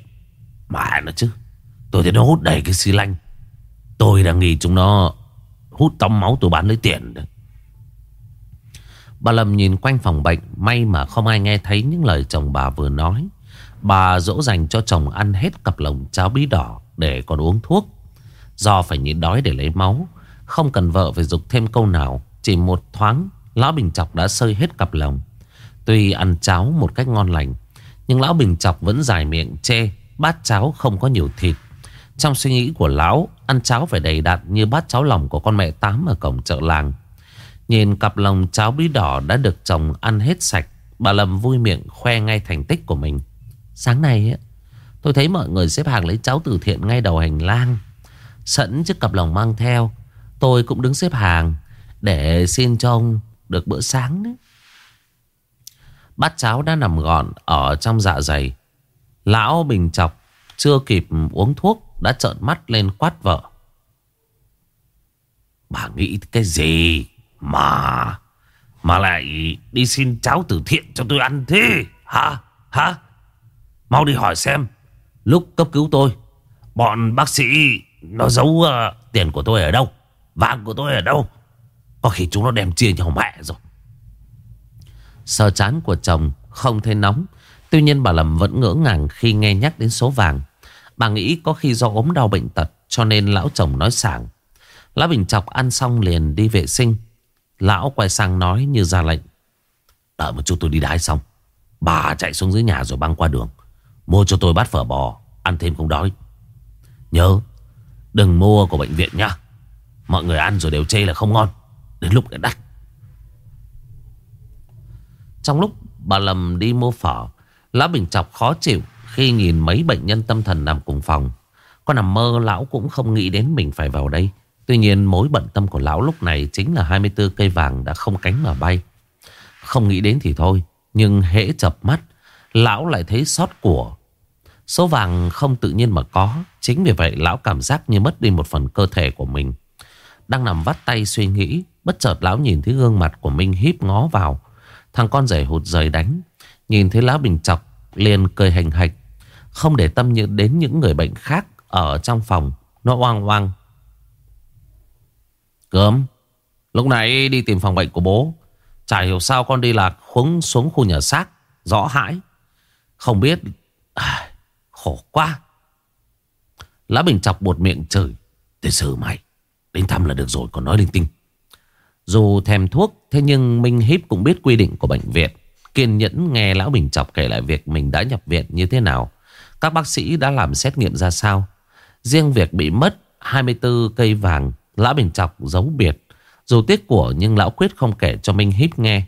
Mà nó chứ, Tôi thấy nó hút đầy cái xi lanh. Tôi đang nghĩ chúng nó Hút tóm máu tôi bán lấy tiền đấy. Bà Lâm nhìn quanh phòng bệnh, May mà không ai nghe thấy những lời chồng bà vừa nói. Bà dỗ dành cho chồng ăn hết cặp lồng cháo bí đỏ Để còn uống thuốc. Do phải nhịn đói để lấy máu, Không cần vợ phải dục thêm câu nào, Chỉ một thoáng Lão Bình Chọc đã sơi hết cặp lòng, Tuy ăn cháo một cách ngon lành Nhưng Lão Bình Chọc vẫn dài miệng chê Bát cháo không có nhiều thịt. Trong suy nghĩ của Lão Ăn cháo phải đầy đặn như bát cháo lòng của con mẹ Tám ở cổng chợ làng. Nhìn cặp lòng cháo bí đỏ đã được chồng ăn hết sạch Bà Lâm vui miệng khoe ngay thành tích của mình. Sáng nay tôi thấy mọi người xếp hàng lấy cháo từ thiện ngay đầu hành lang. Sẵn chiếc cặp lòng mang theo Tôi cũng đứng xếp hàng Để xin cho ông được bữa sáng đấy Bát cháo đã nằm gọn ở trong dạ dày. Lão bình chọc Chưa kịp uống thuốc Đã trợn mắt lên quát vợ. Bà nghĩ cái gì Mà Mà lại đi xin cháo từ thiện cho tôi ăn thế? Hả? Hả? Mau đi hỏi xem. Lúc cấp cứu tôi Bọn bác sĩ Nó giấu uh, tiền của tôi ở đâu? Vàng của tôi ở đâu? Có khi chúng nó đem chia nhau mẹ rồi. Sờ chán của chồng không thấy nóng, Tuy nhiên bà Lâm vẫn ngỡ ngàng khi nghe nhắc đến số vàng. Bà nghĩ có khi do ốm đau bệnh tật Cho nên lão chồng nói sảng. Lão Bình Chọc ăn xong liền đi vệ sinh. Lão quay sang nói như ra lệnh. Đợi một chút tôi đi đái xong. Bà chạy xuống dưới nhà rồi băng qua đường. Mua cho tôi bát phở bò, Ăn thêm không đói. Nhớ, Đừng mua của bệnh viện nhá. Mọi người ăn rồi đều chê là không ngon. Đến lúc để đắt. Trong lúc bà Lâm đi mua phở, Lão Bình Chọc khó chịu Khi nhìn mấy bệnh nhân tâm thần nằm cùng phòng. Có nằm mơ, lão cũng không nghĩ đến mình phải vào đây. Tuy nhiên, mối bận tâm của lão lúc này Chính là 24 cây vàng đã không cánh mà bay. Không nghĩ đến thì thôi, Nhưng hễ chập mắt, Lão lại thấy sót của. Số vàng không tự nhiên mà có, Chính vì vậy lão cảm giác như mất đi một phần cơ thể của mình. Đang nằm vắt tay suy nghĩ Bất chợt lão nhìn thấy gương mặt của Minh híp ngó vào. Thằng con rể hụt rời đánh. Nhìn thấy lão bình chọc liền cười hành hạch. Không để tâm như đến những người bệnh khác Ở trong phòng Nó oang oang. Cớm Lúc nãy đi tìm phòng bệnh của bố. Chả hiểu sao con đi lạc hướng xuống khu nhà xác Rõ hãi. Không biết à, Khổ quá. Lá Bình chọc buột miệng chửi. Tôi xử mày Đến thăm là được rồi còn nói linh tinh. Dù thèm thuốc, Thế nhưng Minh Hiếp cũng biết quy định của bệnh viện. Kiên nhẫn nghe Lão Bình Chọc kể lại việc mình đã nhập viện như thế nào. Các bác sĩ đã làm xét nghiệm ra sao? Riêng việc bị mất 24 cây vàng, Lão Bình Chọc giấu biệt. Dù tiếc của nhưng Lão Quyết không kể cho Minh Hiếp nghe.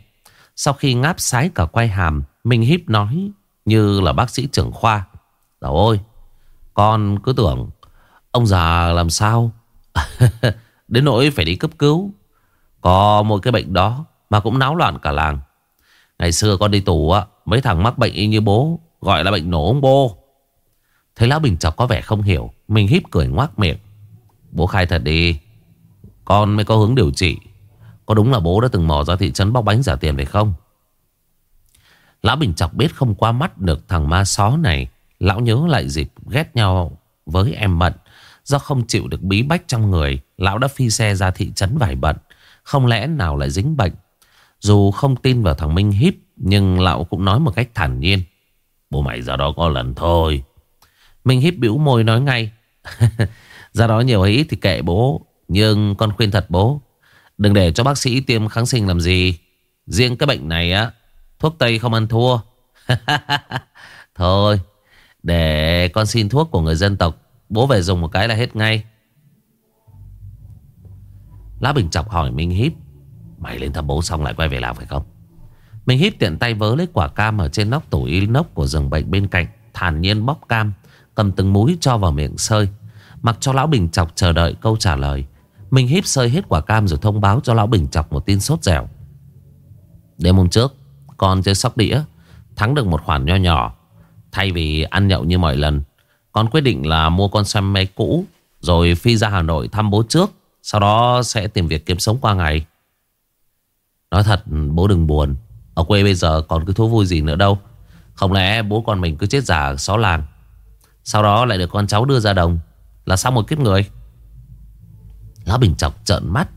Sau khi ngáp sái cả quay hàm, Minh Hiếp nói như là bác sĩ trưởng khoa. Dạo ôi Con cứ tưởng, Ông già làm sao? Đến nỗi phải đi cấp cứu. Có một cái bệnh đó Mà cũng náo loạn cả làng. Ngày xưa con đi tù á Mấy thằng mắc bệnh y như bố Gọi là bệnh nổ ông bô. Thấy Lão Bình Chọc có vẻ không hiểu Mình híp cười ngoác miệng. Bố khai thật đi Con mới có hướng điều trị. Có đúng là bố đã từng mò ra thị trấn bóc bánh giả tiền phải không? Lão Bình Chọc biết không qua mắt được thằng ma só này Lão nhớ lại dịp ghét nhau với em Mận. Do không chịu được bí bách trong người, lão đã phi xe ra thị trấn vải bận. Không lẽ nào lại dính bệnh? Dù không tin vào thằng Minh Híp nhưng lão cũng nói một cách thản nhiên. Bố mày ra đó có lần thôi. Minh Híp bĩu môi nói ngay. ra đó nhiều ít thì kệ bố. Nhưng con khuyên thật bố. Đừng để cho bác sĩ tiêm kháng sinh làm gì. Riêng cái bệnh này á, thuốc Tây không ăn thua. Thôi, để con xin thuốc của người dân tộc Bố về dùng một cái là hết ngay Lá Bình chọc hỏi Minh Hiếp, Mày lên thăm bố xong lại quay về làm phải không? Minh Hiếp tiện tay vớ lấy quả cam Ở trên nóc tủ inox của giường bệnh bên cạnh, Thản nhiên bóc cam, Cầm từng múi cho vào miệng sơi. Mặc cho Lão Bình chọc chờ đợi câu trả lời, Minh Hiếp sơi hết quả cam rồi thông báo cho Lão Bình chọc một tin sốt dẻo. Đêm hôm trước, Con chơi sóc đĩa, Thắng được một khoản nho nhỏ. Thay vì ăn nhậu như mọi lần, Con quyết định là mua con xe máy cũ, Rồi phi ra Hà Nội thăm bố trước. Sau đó sẽ tìm việc kiếm sống qua ngày. Nói thật, bố đừng buồn. Ở quê bây giờ còn cứ thú vui gì nữa đâu. Không lẽ bố con mình cứ chết giả xó làng Sau đó lại được con cháu đưa ra đồng. Là sao một kiếp người. Lão Bình chọc trợn mắt,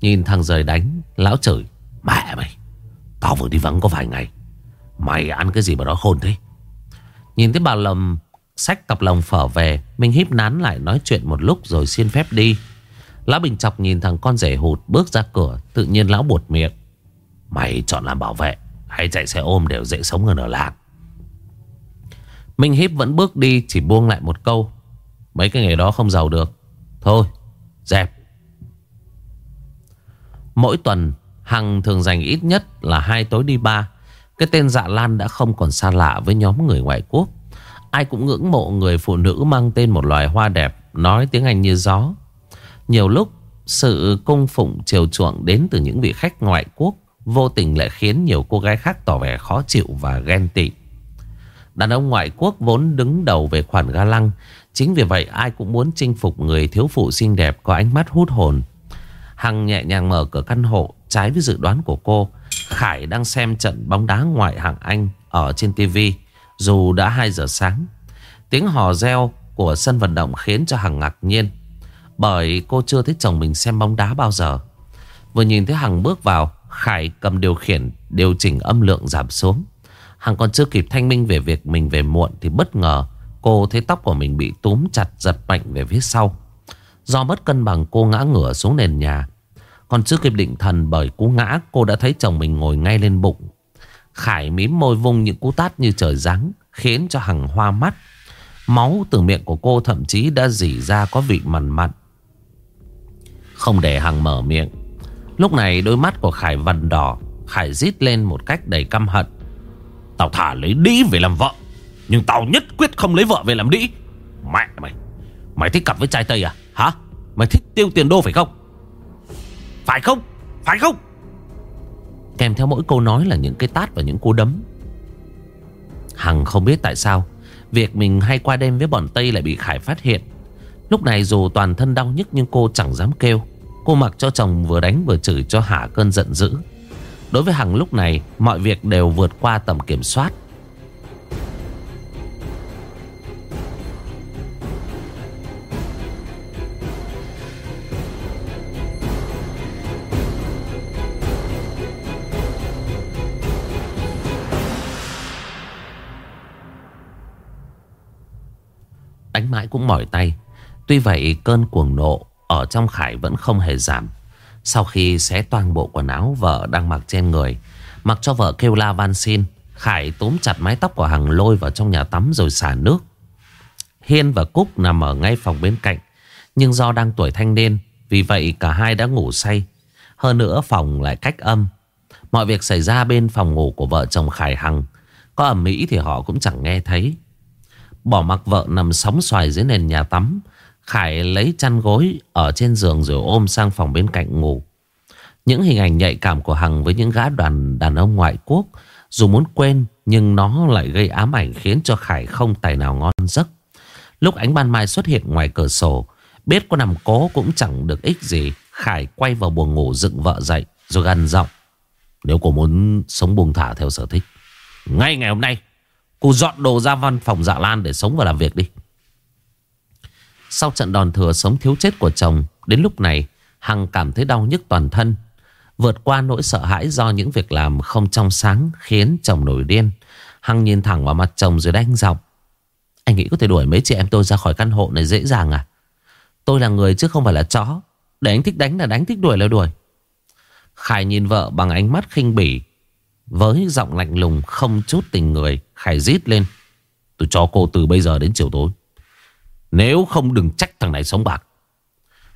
Nhìn thằng rời đánh, Lão chửi, Mẹ mày, Tao vừa đi vắng có vài ngày. Mày ăn cái gì mà nó khôn thế? Nhìn thấy bà Lâm Xách cặp lồng phở về mình híp nán lại nói chuyện một lúc rồi xin phép đi. Lão Bình Chọc nhìn thằng con rể hụt bước ra cửa, Tự nhiên lão buột miệng. Mày chọn làm bảo vệ, Hay chạy xe ôm đều dễ sống hơn ở làng. Minh Hiếp vẫn bước đi, Chỉ buông lại một câu, Mấy cái nghề đó không giàu được. Thôi, dẹp. Mỗi tuần, Hằng thường dành ít nhất là hai tối đi ba. Cái tên dạ lan đã không còn xa lạ với nhóm người ngoại quốc. Ai cũng ngưỡng mộ người phụ nữ mang tên một loài hoa đẹp, Nói tiếng Anh như gió. Nhiều lúc, sự cung phụng chiều chuộng đến từ những vị khách ngoại quốc Vô tình lại khiến nhiều cô gái khác tỏ vẻ khó chịu và ghen tị. Đàn ông ngoại quốc vốn đứng đầu về khoản ga lăng, Chính vì vậy ai cũng muốn chinh phục người thiếu phụ xinh đẹp có ánh mắt hút hồn. Hằng nhẹ nhàng mở cửa căn hộ, Trái với dự đoán của cô, Khải đang xem trận bóng đá ngoại hạng Anh Ở trên TV Dù đã 2 giờ sáng. Tiếng hò reo của sân vận động khiến cho Hằng ngạc nhiên. Bởi cô chưa thấy chồng mình xem bóng đá bao giờ. Vừa nhìn thấy Hằng bước vào, Khải cầm điều khiển, Điều chỉnh âm lượng giảm xuống. Hằng còn chưa kịp thanh minh về việc mình về muộn Thì bất ngờ cô thấy tóc của mình bị túm chặt giật mạnh về phía sau. Do mất cân bằng, cô ngã ngửa xuống nền nhà. Còn chưa kịp định thần bởi cú ngã, Cô đã thấy chồng mình ngồi ngay lên bụng. Khải mím môi vung những cú tát như trời giáng, Khiến cho Hằng hoa mắt. Máu từ miệng của cô thậm chí đã dỉ ra có vị mặn mặn. Không để Hằng mở miệng. Lúc này đôi mắt của Khải vằn đỏ, Khải rít lên một cách đầy căm hận. Tao thả lấy đĩ về làm vợ, Nhưng tao nhất quyết không lấy vợ về làm đĩ. Mẹ mày Mày thích cặp với trai Tây à? Hả? Mày thích tiêu tiền đô phải không? Phải không? Phải không? Kèm theo mỗi câu nói là những cái tát và những cú đấm. Hằng không biết tại sao, Việc mình hay qua đêm với bọn Tây lại bị Khải phát hiện. Lúc này dù toàn thân đau nhức nhưng cô chẳng dám kêu. Cô mặc cho chồng vừa đánh vừa chửi cho hạ cơn giận dữ. Đối với Hằng lúc này, Mọi việc đều vượt qua tầm kiểm soát. Đánh mãi cũng mỏi tay. Tuy vậy, cơn cuồng nộ Ở trong Khải vẫn không hề giảm. Sau khi xé toàn bộ quần áo vợ đang mặc trên người, Mặc cho vợ kêu la van xin, Khải túm chặt mái tóc của Hằng lôi vào trong nhà tắm rồi xả nước. Hiên và Cúc nằm ở ngay phòng bên cạnh, Nhưng do đang tuổi thanh niên, Vì vậy cả hai đã ngủ say. Hơn nữa, phòng lại cách âm. Mọi việc xảy ra bên phòng ngủ của vợ chồng Khải Hằng, Có ở Mỹ thì họ cũng chẳng nghe thấy. Bỏ mặc vợ nằm sóng xoài dưới nền nhà tắm Khải lấy chăn gối ở trên giường rồi ôm sang phòng bên cạnh ngủ. Những hình ảnh nhạy cảm của Hằng với những gã đoàn đàn ông ngoại quốc dù muốn quên nhưng nó lại gây ám ảnh khiến cho Khải không tài nào ngon giấc. Lúc ánh ban mai xuất hiện ngoài cửa sổ, biết có nằm cố cũng chẳng được ích gì. Khải quay vào buồng ngủ dựng vợ dậy rồi gần giọng. Nếu cô muốn sống buông thả theo sở thích, ngay ngày hôm nay cô dọn đồ ra văn phòng dạ lan để sống và làm việc đi. Sau trận đòn thừa sống thiếu chết của chồng, Đến lúc này, Hằng cảm thấy đau nhức toàn thân. Vượt qua nỗi sợ hãi do những việc làm không trong sáng Khiến chồng nổi điên, Hằng nhìn thẳng vào mặt chồng rồi đánh dọc. Anh nghĩ có thể đuổi mấy chị em tôi ra khỏi căn hộ này dễ dàng à? Tôi là người chứ không phải là chó. Để anh thích đánh là đánh, thích đuổi là đuổi. Khải nhìn vợ bằng ánh mắt khinh bỉ, Với giọng lạnh lùng không chút tình người, Khải rít lên. Tôi cho cô từ bây giờ đến chiều tối nếu không đừng trách thằng này sống bạc.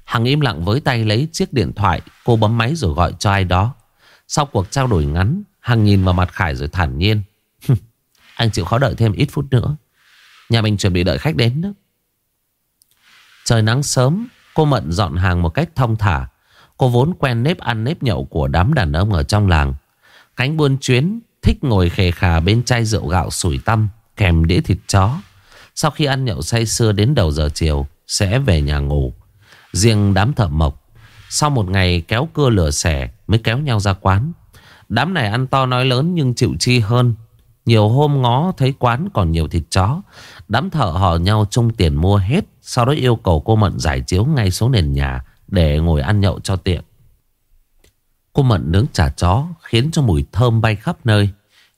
Hằng im lặng với tay lấy chiếc điện thoại Cô bấm máy rồi gọi cho ai đó. Sau cuộc trao đổi ngắn, Hằng nhìn vào mặt Khải rồi thản nhiên. Anh chịu khó đợi thêm ít phút nữa. Nhà mình chuẩn bị đợi khách đến đó. Trời nắng sớm, Cô Mận dọn hàng một cách thông thả. Cô vốn quen nếp ăn nếp nhậu Của đám đàn ông ở trong làng. Cánh buôn chuyến, Thích ngồi khề khà bên chai rượu gạo sủi tăm, Kèm đĩa thịt chó sau khi ăn nhậu say sưa đến đầu giờ chiều, Sẽ về nhà ngủ. Riêng đám thợ mộc, Sau một ngày kéo cưa lửa xẻ Mới kéo nhau ra quán. Đám này ăn to nói lớn nhưng chịu chi hơn. Nhiều hôm ngó thấy quán còn nhiều thịt chó. Đám thợ họ nhau chung tiền mua hết, Sau đó yêu cầu cô Mận giải chiếu ngay số nền nhà Để ngồi ăn nhậu cho tiện. Cô Mận nướng chả chó khiến cho mùi thơm bay khắp nơi.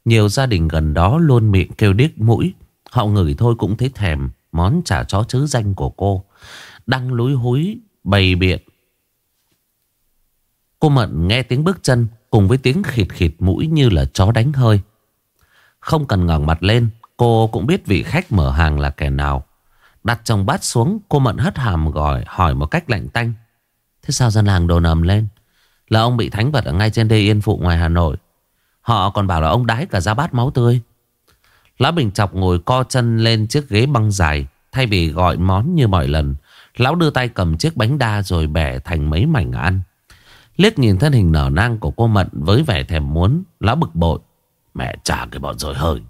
Nhiều gia đình gần đó luôn miệng kêu điếc mũi. Họ ngửi thôi cũng thấy thèm món chả chó chứ danh của cô. Đang lúi húi bày biện. Cô Mận nghe tiếng bước chân cùng với tiếng khịt khịt mũi như là chó đánh hơi. Không cần ngẩng mặt lên, cô cũng biết vị khách mở hàng là kẻ nào. Đặt trong bát xuống, cô Mận hất hàm gọi hỏi một cách lạnh tanh. Thế sao dân làng đồ nầm lên? Là ông bị thánh vật ở ngay trên đê Yên Phụ ngoài Hà Nội. Họ còn bảo là ông đái cả ra bát máu tươi. Lão Bình Chọc ngồi co chân lên chiếc ghế băng dài. Thay vì gọi món như mọi lần, lão đưa tay cầm chiếc bánh đa rồi bẻ thành mấy mảnh ăn. Liếc nhìn thân hình nở nang của cô Mận với vẻ thèm muốn, lão bực bội. Mẹ trả cái bọn rồi hơi.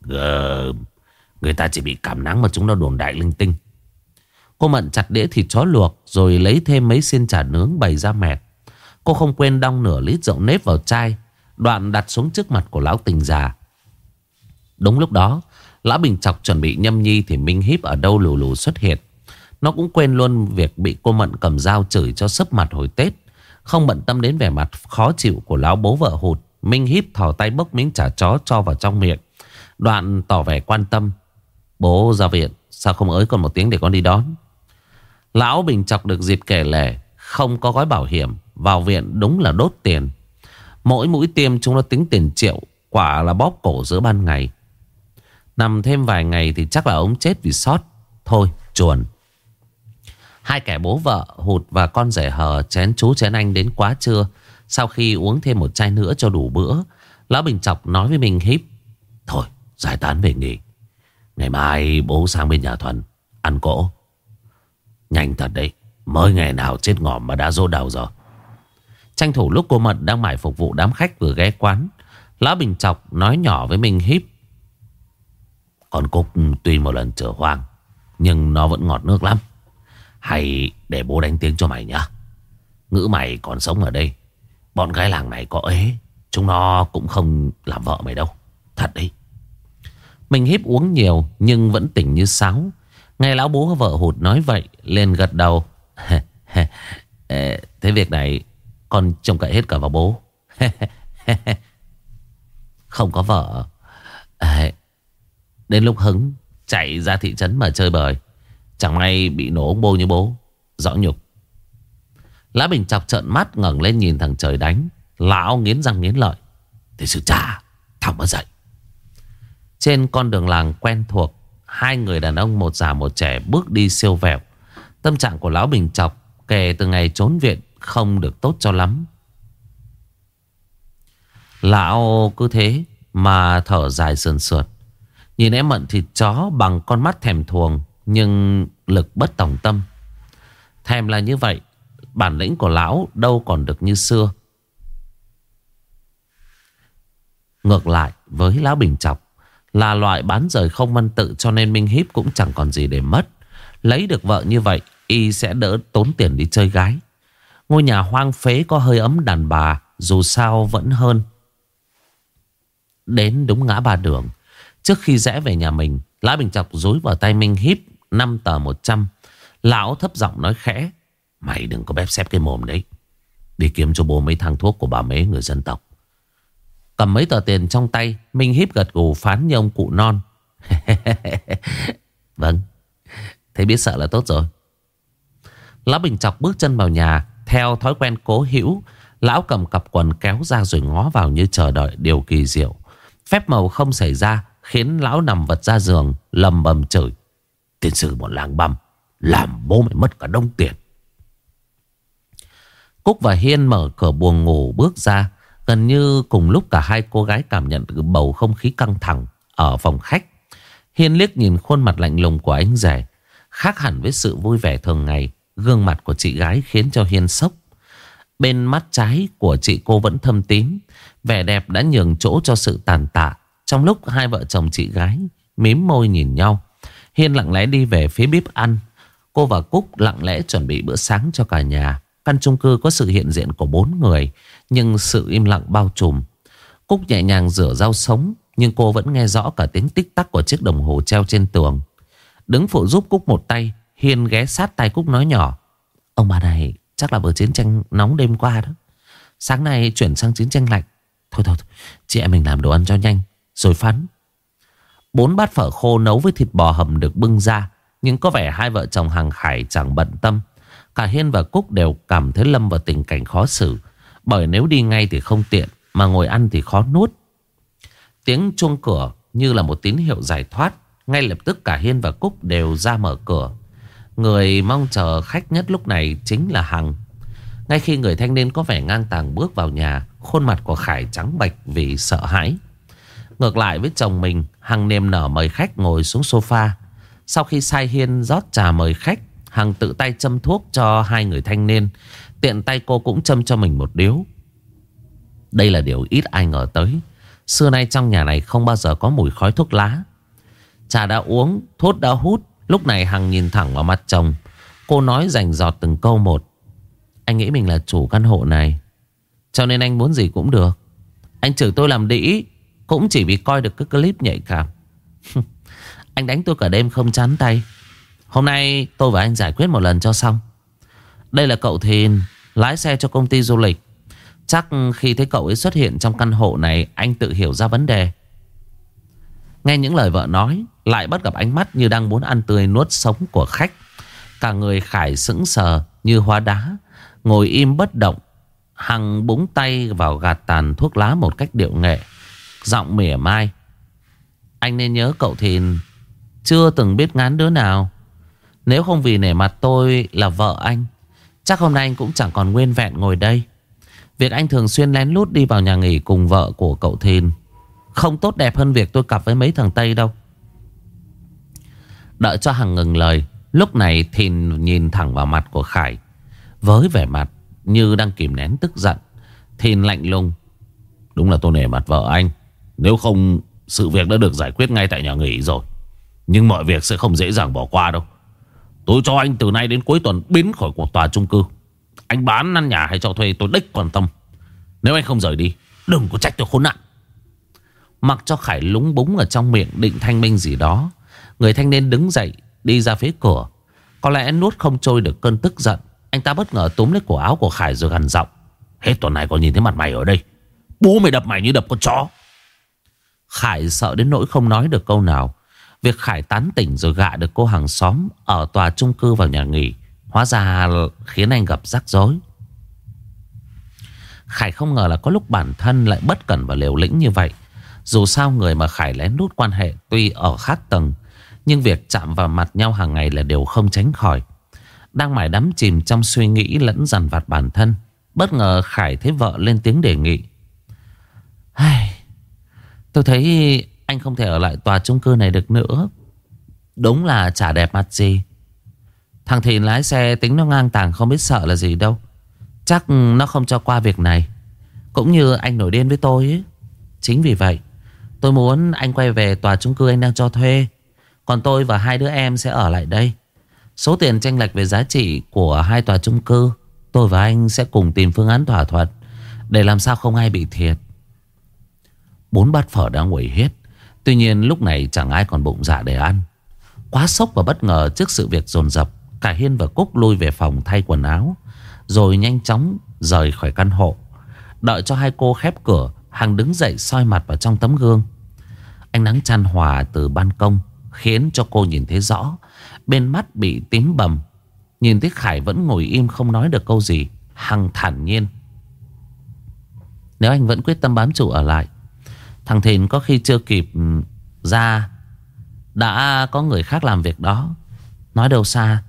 Gờ... Người ta chỉ bị cảm nắng mà chúng nó đồn đại linh tinh. Cô Mận chặt đĩa thịt chó luộc rồi lấy thêm mấy xiên chả nướng bày ra mẹt. Cô không quên đong nửa lít rượu nếp vào chai, đoạn đặt xuống trước mặt của lão tình già. Đúng lúc đó, lão Bình Chọc chuẩn bị nhâm nhi thì Minh híp ở đâu lù lù xuất hiện. Nó cũng quên luôn việc bị cô Mận cầm dao chửi cho sấp mặt hồi Tết. Không bận tâm đến vẻ mặt khó chịu của lão bố vợ hụt. Minh híp thò tay bốc miếng chả chó cho vào trong miệng. Đoạn tỏ vẻ quan tâm. Bố ra viện, sao không ới còn một tiếng để con đi đón? Lão Bình Chọc được dịp kể lể, không có gói bảo hiểm. Vào viện đúng là đốt tiền. Mỗi mũi tiêm chúng nó tính tiền triệu. Quả là bóp cổ giữa ban ngày. Nằm thêm vài ngày thì chắc là ông chết vì sót. Thôi, chuồn. Hai kẻ bố vợ hụt và con rể hờ chén chú chén anh đến quá trưa. Sau khi uống thêm một chai nữa cho đủ bữa, Lão Bình Chọc nói với mình híp. Thôi, giải tán về nghỉ. Ngày mai bố sang bên nhà Thuần, ăn cỗ. Nhanh thật đấy, mới ngày nào chết ngỏm mà đã rô đầu rồi. Tranh thủ lúc cô Mận đang mải phục vụ đám khách vừa ghé quán. Lão Bình Chọc nói nhỏ với mình híp. Con Cúc tuy một lần trở hoang, nhưng nó vẫn ngọt nước lắm. Hay để bố đánh tiếng cho mày nhá. Ngữ mày còn sống ở đây Bọn gái làng này có ế Chúng nó cũng không làm vợ mày đâu. Thật đấy. Mình hiếp uống nhiều nhưng vẫn tỉnh như sáo. Nghe lão bố vợ hụt nói vậy liền gật đầu. Ờ, thế việc này Con trông cậy hết cả vào bố. Không có vợ. Ờ, Đến lúc hứng Chạy ra thị trấn mà chơi bời, Chẳng may bị nổ ông bô như bố. Rõ nhục. Lá Bình chọc trợn mắt ngẩng lên nhìn thằng trời đánh. Lão nghiến răng nghiến lợi. Thế sự cha, Thằng mất dậy. Trên con đường làng quen thuộc, Hai người đàn ông, một già một trẻ, bước đi siêu vẹo. Tâm trạng của Lão Bình chọc Kể từ ngày trốn viện Không được tốt cho lắm. Lão cứ thế Mà thở dài sườn sượt. Nhìn em mận thịt chó bằng con mắt thèm thuồng, nhưng lực bất tòng tâm. Thèm là như vậy, Bản lĩnh của lão đâu còn được như xưa. Ngược lại, với lão Bình Chọc, Là loại bán rời không văn tự Cho nên Minh Hiếp cũng chẳng còn gì để mất. Lấy được vợ như vậy, Y sẽ đỡ tốn tiền đi chơi gái. Ngôi nhà hoang phế có hơi ấm đàn bà, Dù sao vẫn hơn. Đến đúng ngã ba đường Trước khi rẽ về nhà mình, Lã Bình Chọc dối vào tay Minh Hiếp 5 tờ 100 Lão thấp giọng nói khẽ, Mày đừng có bép xếp cái mồm đấy. Đi kiếm cho bố mấy thang thuốc của bà mấy người dân tộc. Cầm mấy tờ tiền trong tay, Minh híp gật gù phán như ông cụ non. Vâng Thế biết sợ là tốt rồi. Lão Bình chọc bước chân vào nhà, Theo thói quen cố hữu, Lão cầm cặp quần kéo ra rồi ngó vào như chờ đợi điều kỳ diệu. Phép màu không xảy ra Khiến lão nằm vật ra giường, Lầm bầm chửi. Tiền sư một làng băm, Làm bố mày mất cả đông tiền. Cúc và Hiên mở cửa buồng ngủ bước ra. Gần như cùng lúc cả hai cô gái cảm nhận được bầu không khí căng thẳng Ở phòng khách. Hiên liếc nhìn khuôn mặt lạnh lùng của anh rể, Khác hẳn với sự vui vẻ thường ngày, Gương mặt của chị gái khiến cho Hiên sốc. Bên mắt trái của chị cô vẫn thâm tím, Vẻ đẹp đã nhường chỗ cho sự tàn tạ. Trong lúc hai vợ chồng chị gái Mím môi nhìn nhau Hiên lặng lẽ đi về phía bếp ăn. Cô và Cúc lặng lẽ chuẩn bị bữa sáng cho cả nhà. Căn chung cư có sự hiện diện của bốn người, nhưng sự im lặng bao trùm. Cúc nhẹ nhàng rửa rau sống, nhưng cô vẫn nghe rõ cả tiếng tích tắc của chiếc đồng hồ treo trên tường. Đứng phụ giúp Cúc một tay, Hiên ghé sát tay Cúc nói nhỏ. Ông bà này chắc là vừa chiến tranh nóng đêm qua đó. Sáng nay chuyển sang chiến tranh lạnh Thôi thôi, chị em mình làm đồ ăn cho nhanh rồi phán, Bốn bát phở khô nấu với thịt bò hầm được bưng ra, Nhưng có vẻ hai vợ chồng hàng khải chẳng bận tâm. Cả Hiên và Cúc đều cảm thấy Lâm vào tình cảnh khó xử, Bởi nếu đi ngay thì không tiện, Mà ngồi ăn thì khó nuốt. Tiếng chuông cửa như là một tín hiệu giải thoát. Ngay lập tức cả Hiên và Cúc đều ra mở cửa. Người mong chờ khách nhất lúc này chính là Hằng. Ngay khi người thanh niên có vẻ ngang tàng bước vào nhà, Khuôn mặt của Khải trắng bạch vì sợ hãi. Ngược lại với chồng mình Hằng niềm nở mời khách ngồi xuống sofa. Sau khi sai Hiên rót trà mời khách Hằng tự tay châm thuốc cho hai người thanh niên. Tiện tay cô cũng châm cho mình một điếu. Đây là điều ít ai ngờ tới. Xưa nay trong nhà này không bao giờ có mùi khói thuốc lá. Trà đã uống, thuốc đã hút. Lúc này Hằng nhìn thẳng vào mặt chồng. Cô nói rành giọt từng câu một. Anh nghĩ mình là chủ căn hộ này Cho nên anh muốn gì cũng được. Anh chửi tôi làm đĩ. Cũng chỉ vì coi được cái clip nhạy cảm. Anh đánh tôi cả đêm không chán tay. Hôm nay tôi và anh giải quyết một lần cho xong. Đây là cậu Thìn, Lái xe cho công ty du lịch. Chắc khi thấy cậu ấy xuất hiện trong căn hộ này, Anh tự hiểu ra vấn đề. Nghe những lời vợ nói, Lại bắt gặp ánh mắt như đang muốn ăn tươi nuốt sống của khách. Cả người Khải sững sờ như hóa đá, Ngồi im bất động, Hằng búng tay vào gạt tàn thuốc lá một cách điệu nghệ. Giọng mỉa mai. Anh nên nhớ cậu Thìn Chưa từng biết ngán đứa nào. Nếu không vì nể mặt tôi là vợ anh, Chắc hôm nay anh cũng chẳng còn nguyên vẹn ngồi đây. Việc anh thường xuyên lén lút đi vào nhà nghỉ cùng vợ của cậu Thìn Không tốt đẹp hơn việc tôi cặp với mấy thằng Tây đâu. Đợi cho Hằng ngừng lời, Lúc này Thìn nhìn thẳng vào mặt của Khải. Với vẻ mặt như đang kìm nén tức giận Thìn lạnh lùng. Đúng là tôi nể mặt vợ anh. Nếu không, sự việc đã được giải quyết ngay tại nhà nghỉ rồi. Nhưng mọi việc sẽ không dễ dàng bỏ qua đâu. Tôi cho anh từ nay đến cuối tuần biến khỏi cuộc tòa chung cư. Anh bán ăn nhà hay cho thuê, tôi đích quan tâm. Nếu anh không rời đi, Đừng có trách tôi khốn nạn. Mặc cho Khải lúng búng ở trong miệng định thanh minh gì đó, Người thanh niên đứng dậy, Đi ra phía cửa. Có lẽ nuốt không trôi được cơn tức giận, Anh ta bất ngờ túm lấy cổ áo của Khải rồi gằn giọng. Hết tuần này còn nhìn thấy mặt mày ở đây. Bố mày đập mày như đập con chó. Khải sợ đến nỗi không nói được câu nào. Việc Khải tán tỉnh rồi gạ được cô hàng xóm Ở tòa chung cư vào nhà nghỉ, Hóa ra khiến anh gặp rắc rối. Khải không ngờ là có lúc bản thân lại bất cẩn và liều lĩnh như vậy. Dù sao người mà Khải lén nút quan hệ tuy ở khác tầng, Nhưng việc chạm vào mặt nhau hàng ngày là điều không tránh khỏi. Đang mải đắm chìm trong suy nghĩ lẫn dằn vặt bản thân, Bất ngờ Khải thấy vợ lên tiếng đề nghị. Tôi thấy anh không thể ở lại tòa chung cư này được nữa. Đúng là chả đẹp mặt gì. Thằng Thìn lái xe tính nó ngang tàng không biết sợ là gì đâu. Chắc nó không cho qua việc này. Cũng như anh nổi điên với tôi ấy. Chính vì vậy, Tôi muốn anh quay về tòa chung cư anh đang cho thuê. Còn tôi và hai đứa em sẽ ở lại đây. Số tiền tranh lệch về giá trị của hai tòa chung cư, Tôi và anh sẽ cùng tìm phương án thỏa thuận Để làm sao không ai bị thiệt. Bốn bát phở đã nguội hết. Tuy nhiên, lúc này chẳng ai còn bụng dạ để ăn. Quá sốc và bất ngờ trước sự việc dồn dập, Cả Hiên và Cúc lui về phòng thay quần áo, Rồi nhanh chóng rời khỏi căn hộ, Đợi cho hai cô khép cửa, Hằng đứng dậy soi mặt vào trong tấm gương. Ánh nắng chan hòa từ ban công Khiến cho cô nhìn thấy rõ, Bên mắt bị tím bầm. Nhìn thấy Khải vẫn ngồi im không nói được câu gì, Hằng thản nhiên. Nếu anh vẫn quyết tâm bám trụ ở lại Thằng Thìn có khi chưa kịp ừ, ra, Đã có người khác làm việc đó. Nói đâu xa,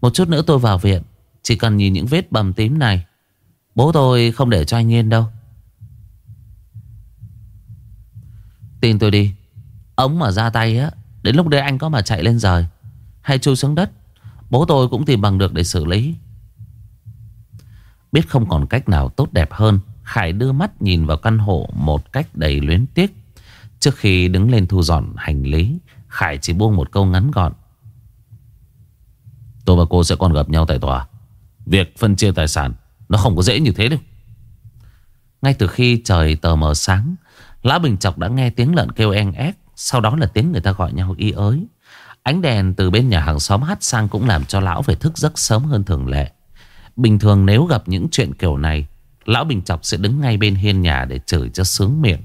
một chút nữa tôi vào viện, Chỉ cần nhìn những vết bầm tím này. Bố tôi không để cho anh yên đâu. Tin tôi đi. Ống mà ra tay á, Đến lúc đấy anh có mà chạy lên rời, Hay chui xuống đất, Bố tôi cũng tìm bằng được để xử lý. Biết không còn cách nào tốt đẹp hơn Khải đưa mắt nhìn vào căn hộ Một cách đầy luyến tiếc. Trước khi đứng lên thu dọn hành lý, Khải chỉ buông một câu ngắn gọn. Tôi và cô sẽ còn gặp nhau tại tòa. Việc phân chia tài sản, Nó không có dễ như thế đâu. Ngay từ khi trời tờ mờ sáng, Lã Bình Chọc đã nghe tiếng lợn kêu en ép Sau đó là tiếng người ta gọi nhau y ới. Ánh đèn từ bên nhà hàng xóm hắt sang Cũng làm cho lão phải thức giấc sớm hơn thường lệ. Bình thường nếu gặp những chuyện kiểu này Lão Bình Chọc sẽ đứng ngay bên hiên nhà để chửi cho sướng miệng.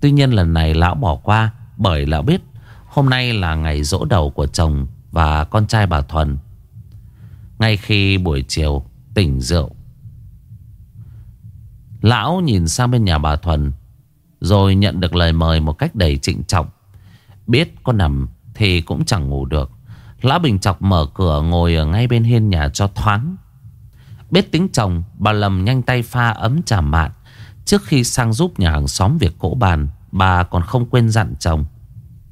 Tuy nhiên lần này lão bỏ qua Bởi lão biết Hôm nay là ngày dỗ đầu của chồng Và con trai bà Thuần. Ngay khi buổi chiều tỉnh rượu, Lão nhìn sang bên nhà bà Thuần Rồi nhận được lời mời một cách đầy trịnh trọng. Biết có nằm thì cũng chẳng ngủ được. Lão Bình Chọc mở cửa ngồi ở ngay bên hiên nhà cho thoáng. Biết tính chồng, Bà Lâm nhanh tay pha ấm trà mạn. Trước khi sang giúp nhà hàng xóm việc cỗ bàn, Bà còn không quên dặn chồng.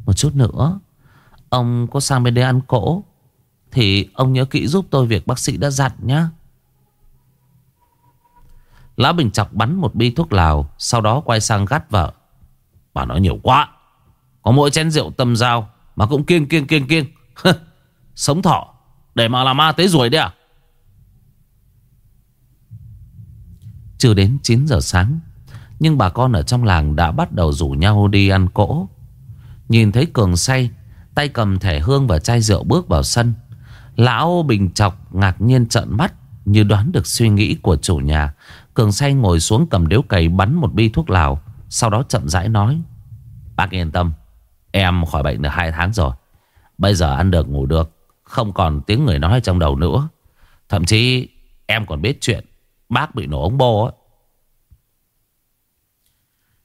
Một chút nữa, Ông có sang bên đây ăn cỗ, Thì ông nhớ kỹ giúp tôi việc bác sĩ đã dặn nhé Lão Bình chọc bắn một bi thuốc lào, Sau đó quay sang gắt vợ. Bà nói nhiều quá, Có mỗi chén rượu tâm dao Mà cũng kiêng kiêng kiêng kiêng. Sống thọ, Để mà làm ma tế ruồi đấy à? Chưa đến 9 giờ sáng. Nhưng bà con ở trong làng đã bắt đầu rủ nhau đi ăn cỗ. Nhìn thấy Cường say, Tay cầm thẻ hương và chai rượu bước vào sân. Lão Bình Chọc ngạc nhiên trợn mắt Như đoán được suy nghĩ của chủ nhà. Cường say ngồi xuống cầm điếu cày bắn một bi thuốc lào, Sau đó chậm rãi nói, Bác yên tâm, Em khỏi bệnh được 2 tháng rồi. Bây giờ ăn được ngủ được, Không còn tiếng người nói trong đầu nữa. Thậm chí em còn biết chuyện Bác bị nổ ống bô á.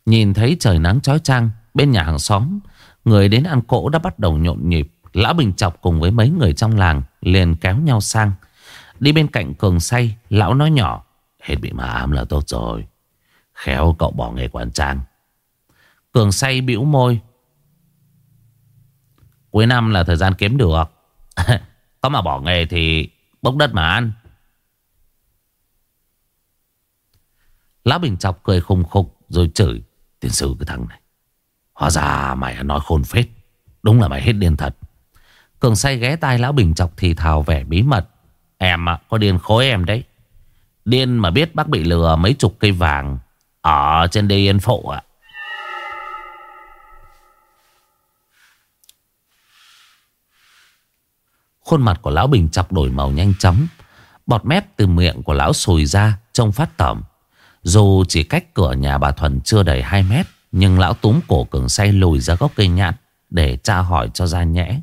Nhìn thấy trời nắng chói chang, Bên nhà hàng xóm, Người đến ăn cỗ đã bắt đầu nhộn nhịp. Lão Bình Chọc cùng với mấy người trong làng Liền kéo nhau sang. Đi bên cạnh cường say, Lão nói nhỏ, Hết bị mà ám là tốt rồi. Khéo cậu bỏ nghề quản trang. Cường say bĩu môi, Cuối năm là thời gian kiếm được. Có mà bỏ nghề thì Bốc đất mà ăn. Lão Bình Chọc cười khùng khục Rồi chửi, Tiền sư cái thằng này, Hóa ra mày nói khôn phết. Đúng là mày hết điên thật. Cường say ghé tai Lão Bình Chọc thì thào vẻ bí mật, Em ạ, có điên khối em đấy. Điên mà biết bác bị lừa mấy chục cây vàng Ở trên đây yên phụ ạ. Khuôn mặt của lão Bình chọc đổi màu nhanh chóng, Bọt mép từ miệng của lão sùi ra Trông phát tẩm dù chỉ cách cửa nhà bà Thuần chưa đầy 2 mét, Nhưng lão túm cổ cường say lùi ra gốc cây nhãn Để tra hỏi cho ra nhẽ.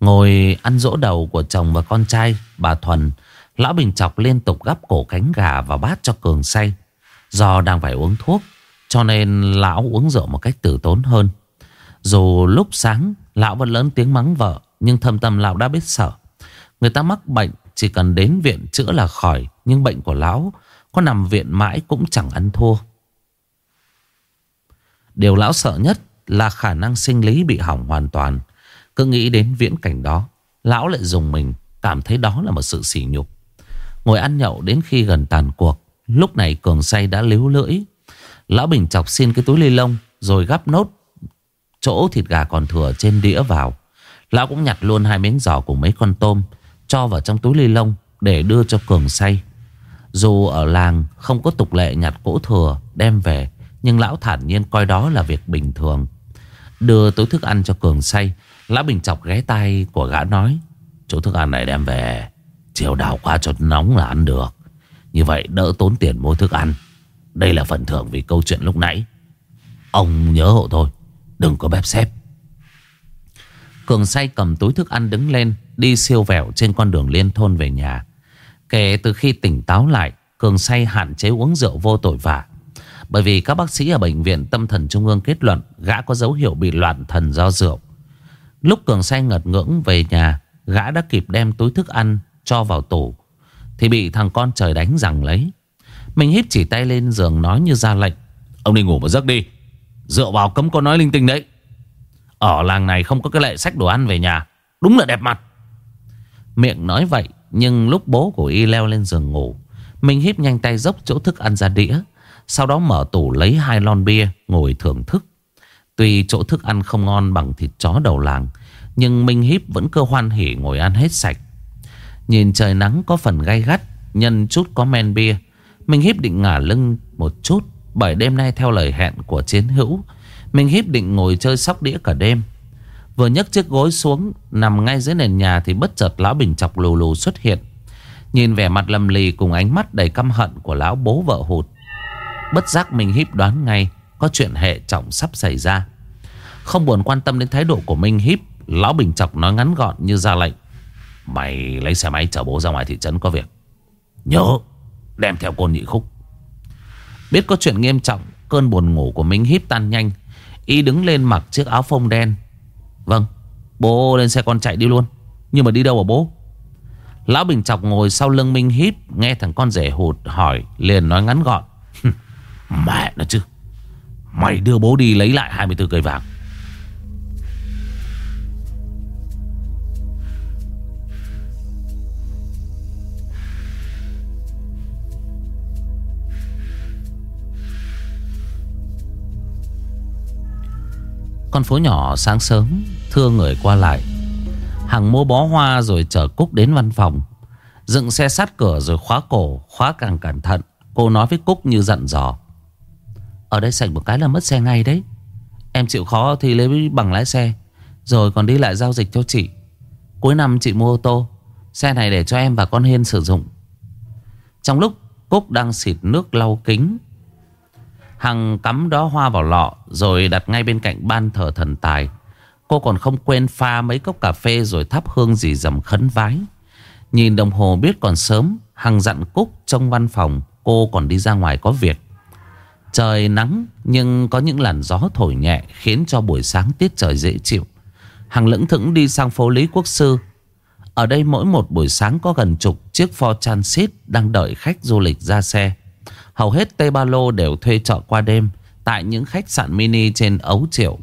Ngồi ăn dỗ đầu của chồng và con trai, Bà Thuần, Lão Bình Chọc liên tục gắp cổ cánh gà vào bát cho Cường say. Do đang phải uống thuốc, Cho nên lão uống rượu một cách tử tốn hơn. Dù lúc sáng, Lão vẫn lớn tiếng mắng vợ, Nhưng thâm tâm lão đã biết sợ. Người ta mắc bệnh Chỉ cần đến viện chữa là khỏi, Nhưng bệnh của lão có nằm viện mãi cũng chẳng ăn thua. Điều lão sợ nhất Là khả năng sinh lý bị hỏng hoàn toàn. Cứ nghĩ đến viễn cảnh đó, Lão lại dùng mình, Cảm thấy đó là một sự sỉ nhục. Ngồi ăn nhậu đến khi gần tàn cuộc, Lúc này Cường say đã líu lưỡi. Lão Bình chọc xin cái túi ly lông, Rồi gắp nốt Chỗ thịt gà còn thừa trên đĩa vào. Lão cũng nhặt luôn hai miếng giò cùng mấy con tôm, Cho vào trong túi ly lông Để đưa cho Cường say. Dù ở làng không có tục lệ nhặt cỗ thừa Đem về, Nhưng lão thản nhiên coi đó là việc bình thường. Đưa túi thức ăn cho Cường say, Lão Bình chọc ghé tay của gã nói Chỗ thức ăn này đem về, Chiều đào qua cho nóng là ăn được. Như vậy đỡ tốn tiền mua thức ăn. Đây là phần thưởng vì câu chuyện lúc nãy. Ông nhớ hộ tôi Đừng có bếp xếp. Cường say cầm túi thức ăn đứng lên, Đi siêu vẹo trên con đường liên thôn về nhà. Kể từ khi tỉnh táo lại, Cường say hạn chế uống rượu vô tội vạ. Bởi vì các bác sĩ ở bệnh viện tâm thần trung ương kết luận Gã có dấu hiệu bị loạn thần do rượu. Lúc Cường say ngật ngưỡng về nhà, Gã đã kịp đem túi thức ăn cho vào tủ, Thì bị thằng con trời đánh rằng lấy. Mình hít chỉ tay lên giường nói như ra lệnh, Ông đi ngủ một giấc đi Dựa vào cấm có nói linh tinh đấy. Ở làng này không có cái lệ sách đồ ăn về nhà, Đúng là đẹp mặt. Miệng nói vậy nhưng lúc bố của y leo lên giường ngủ, Mình híp nhanh tay dốc chỗ thức ăn ra đĩa, Sau đó mở tủ lấy hai lon bia Ngồi thưởng thức. Tuy chỗ thức ăn không ngon bằng thịt chó đầu làng, Nhưng Minh Híp vẫn cơ hoan hỉ ngồi ăn hết sạch. Nhìn trời nắng có phần gay gắt, Nhân chút có men bia, Minh Híp định ngả lưng một chút, Bởi đêm nay theo lời hẹn của chiến hữu, Minh Híp định ngồi chơi sóc đĩa cả đêm. Vừa nhấc chiếc gối xuống, Nằm ngay dưới nền nhà Thì bất chợt lão bình chọc lù lù xuất hiện. Nhìn vẻ mặt lầm lì cùng ánh mắt đầy căm hận của lão bố vợ hụt. Bất giác mình híp đoán ngay, Có chuyện hệ trọng sắp xảy ra. Không buồn quan tâm đến thái độ của Minh híp, Lão Bình Chọc nói ngắn gọn như ra lệnh. Mày lấy xe máy chở bố ra ngoài thị trấn có việc. Nhớ, Đem theo cô nhị khúc. Biết có chuyện nghiêm trọng, Cơn buồn ngủ của Minh híp tan nhanh. Y đứng lên mặc chiếc áo phông đen Vâng Bố lên xe con chạy đi luôn. Nhưng mà đi đâu hả bố? Lão Bình Chọc ngồi sau lưng Minh Hiếp Nghe thằng con rể hụt hỏi, Liền nói ngắn gọn. Mẹ nó chứ. Mày đưa bố đi lấy lại 24 cây vàng. Con phố nhỏ sáng sớm Thưa người qua lại. Hằng mua bó hoa rồi chở Cúc đến văn phòng. Dựng xe sát cửa rồi khóa cổ, Khóa càng cẩn thận. Cô nói với Cúc như dặn dò. Ở đây sạch một cái là mất xe ngay đấy. Em chịu khó thì lấy bằng lái xe. Rồi còn đi lại giao dịch cho chị. Cuối năm chị mua ô tô. Xe này để cho em và con Hiên sử dụng. Trong lúc Cúc đang xịt nước lau kính, Hằng cắm đó hoa vào lọ Rồi đặt ngay bên cạnh ban thờ thần tài. Cô còn không quên pha mấy cốc cà phê Rồi thắp hương dì dầm khấn vái. Nhìn đồng hồ biết còn sớm, Hằng dặn Cúc trong văn phòng, Cô còn đi ra ngoài có việc. Trời nắng, nhưng có những làn gió thổi nhẹ Khiến cho buổi sáng tiết trời dễ chịu. Hằng lững thững đi sang phố Lý Quốc Sư. Ở đây mỗi một buổi sáng có gần chục chiếc Ford Transit Đang đợi khách du lịch ra xe. Hầu hết Tây Ba Lô đều thuê trọ qua đêm Tại những khách sạn mini trên Ấu Triệu.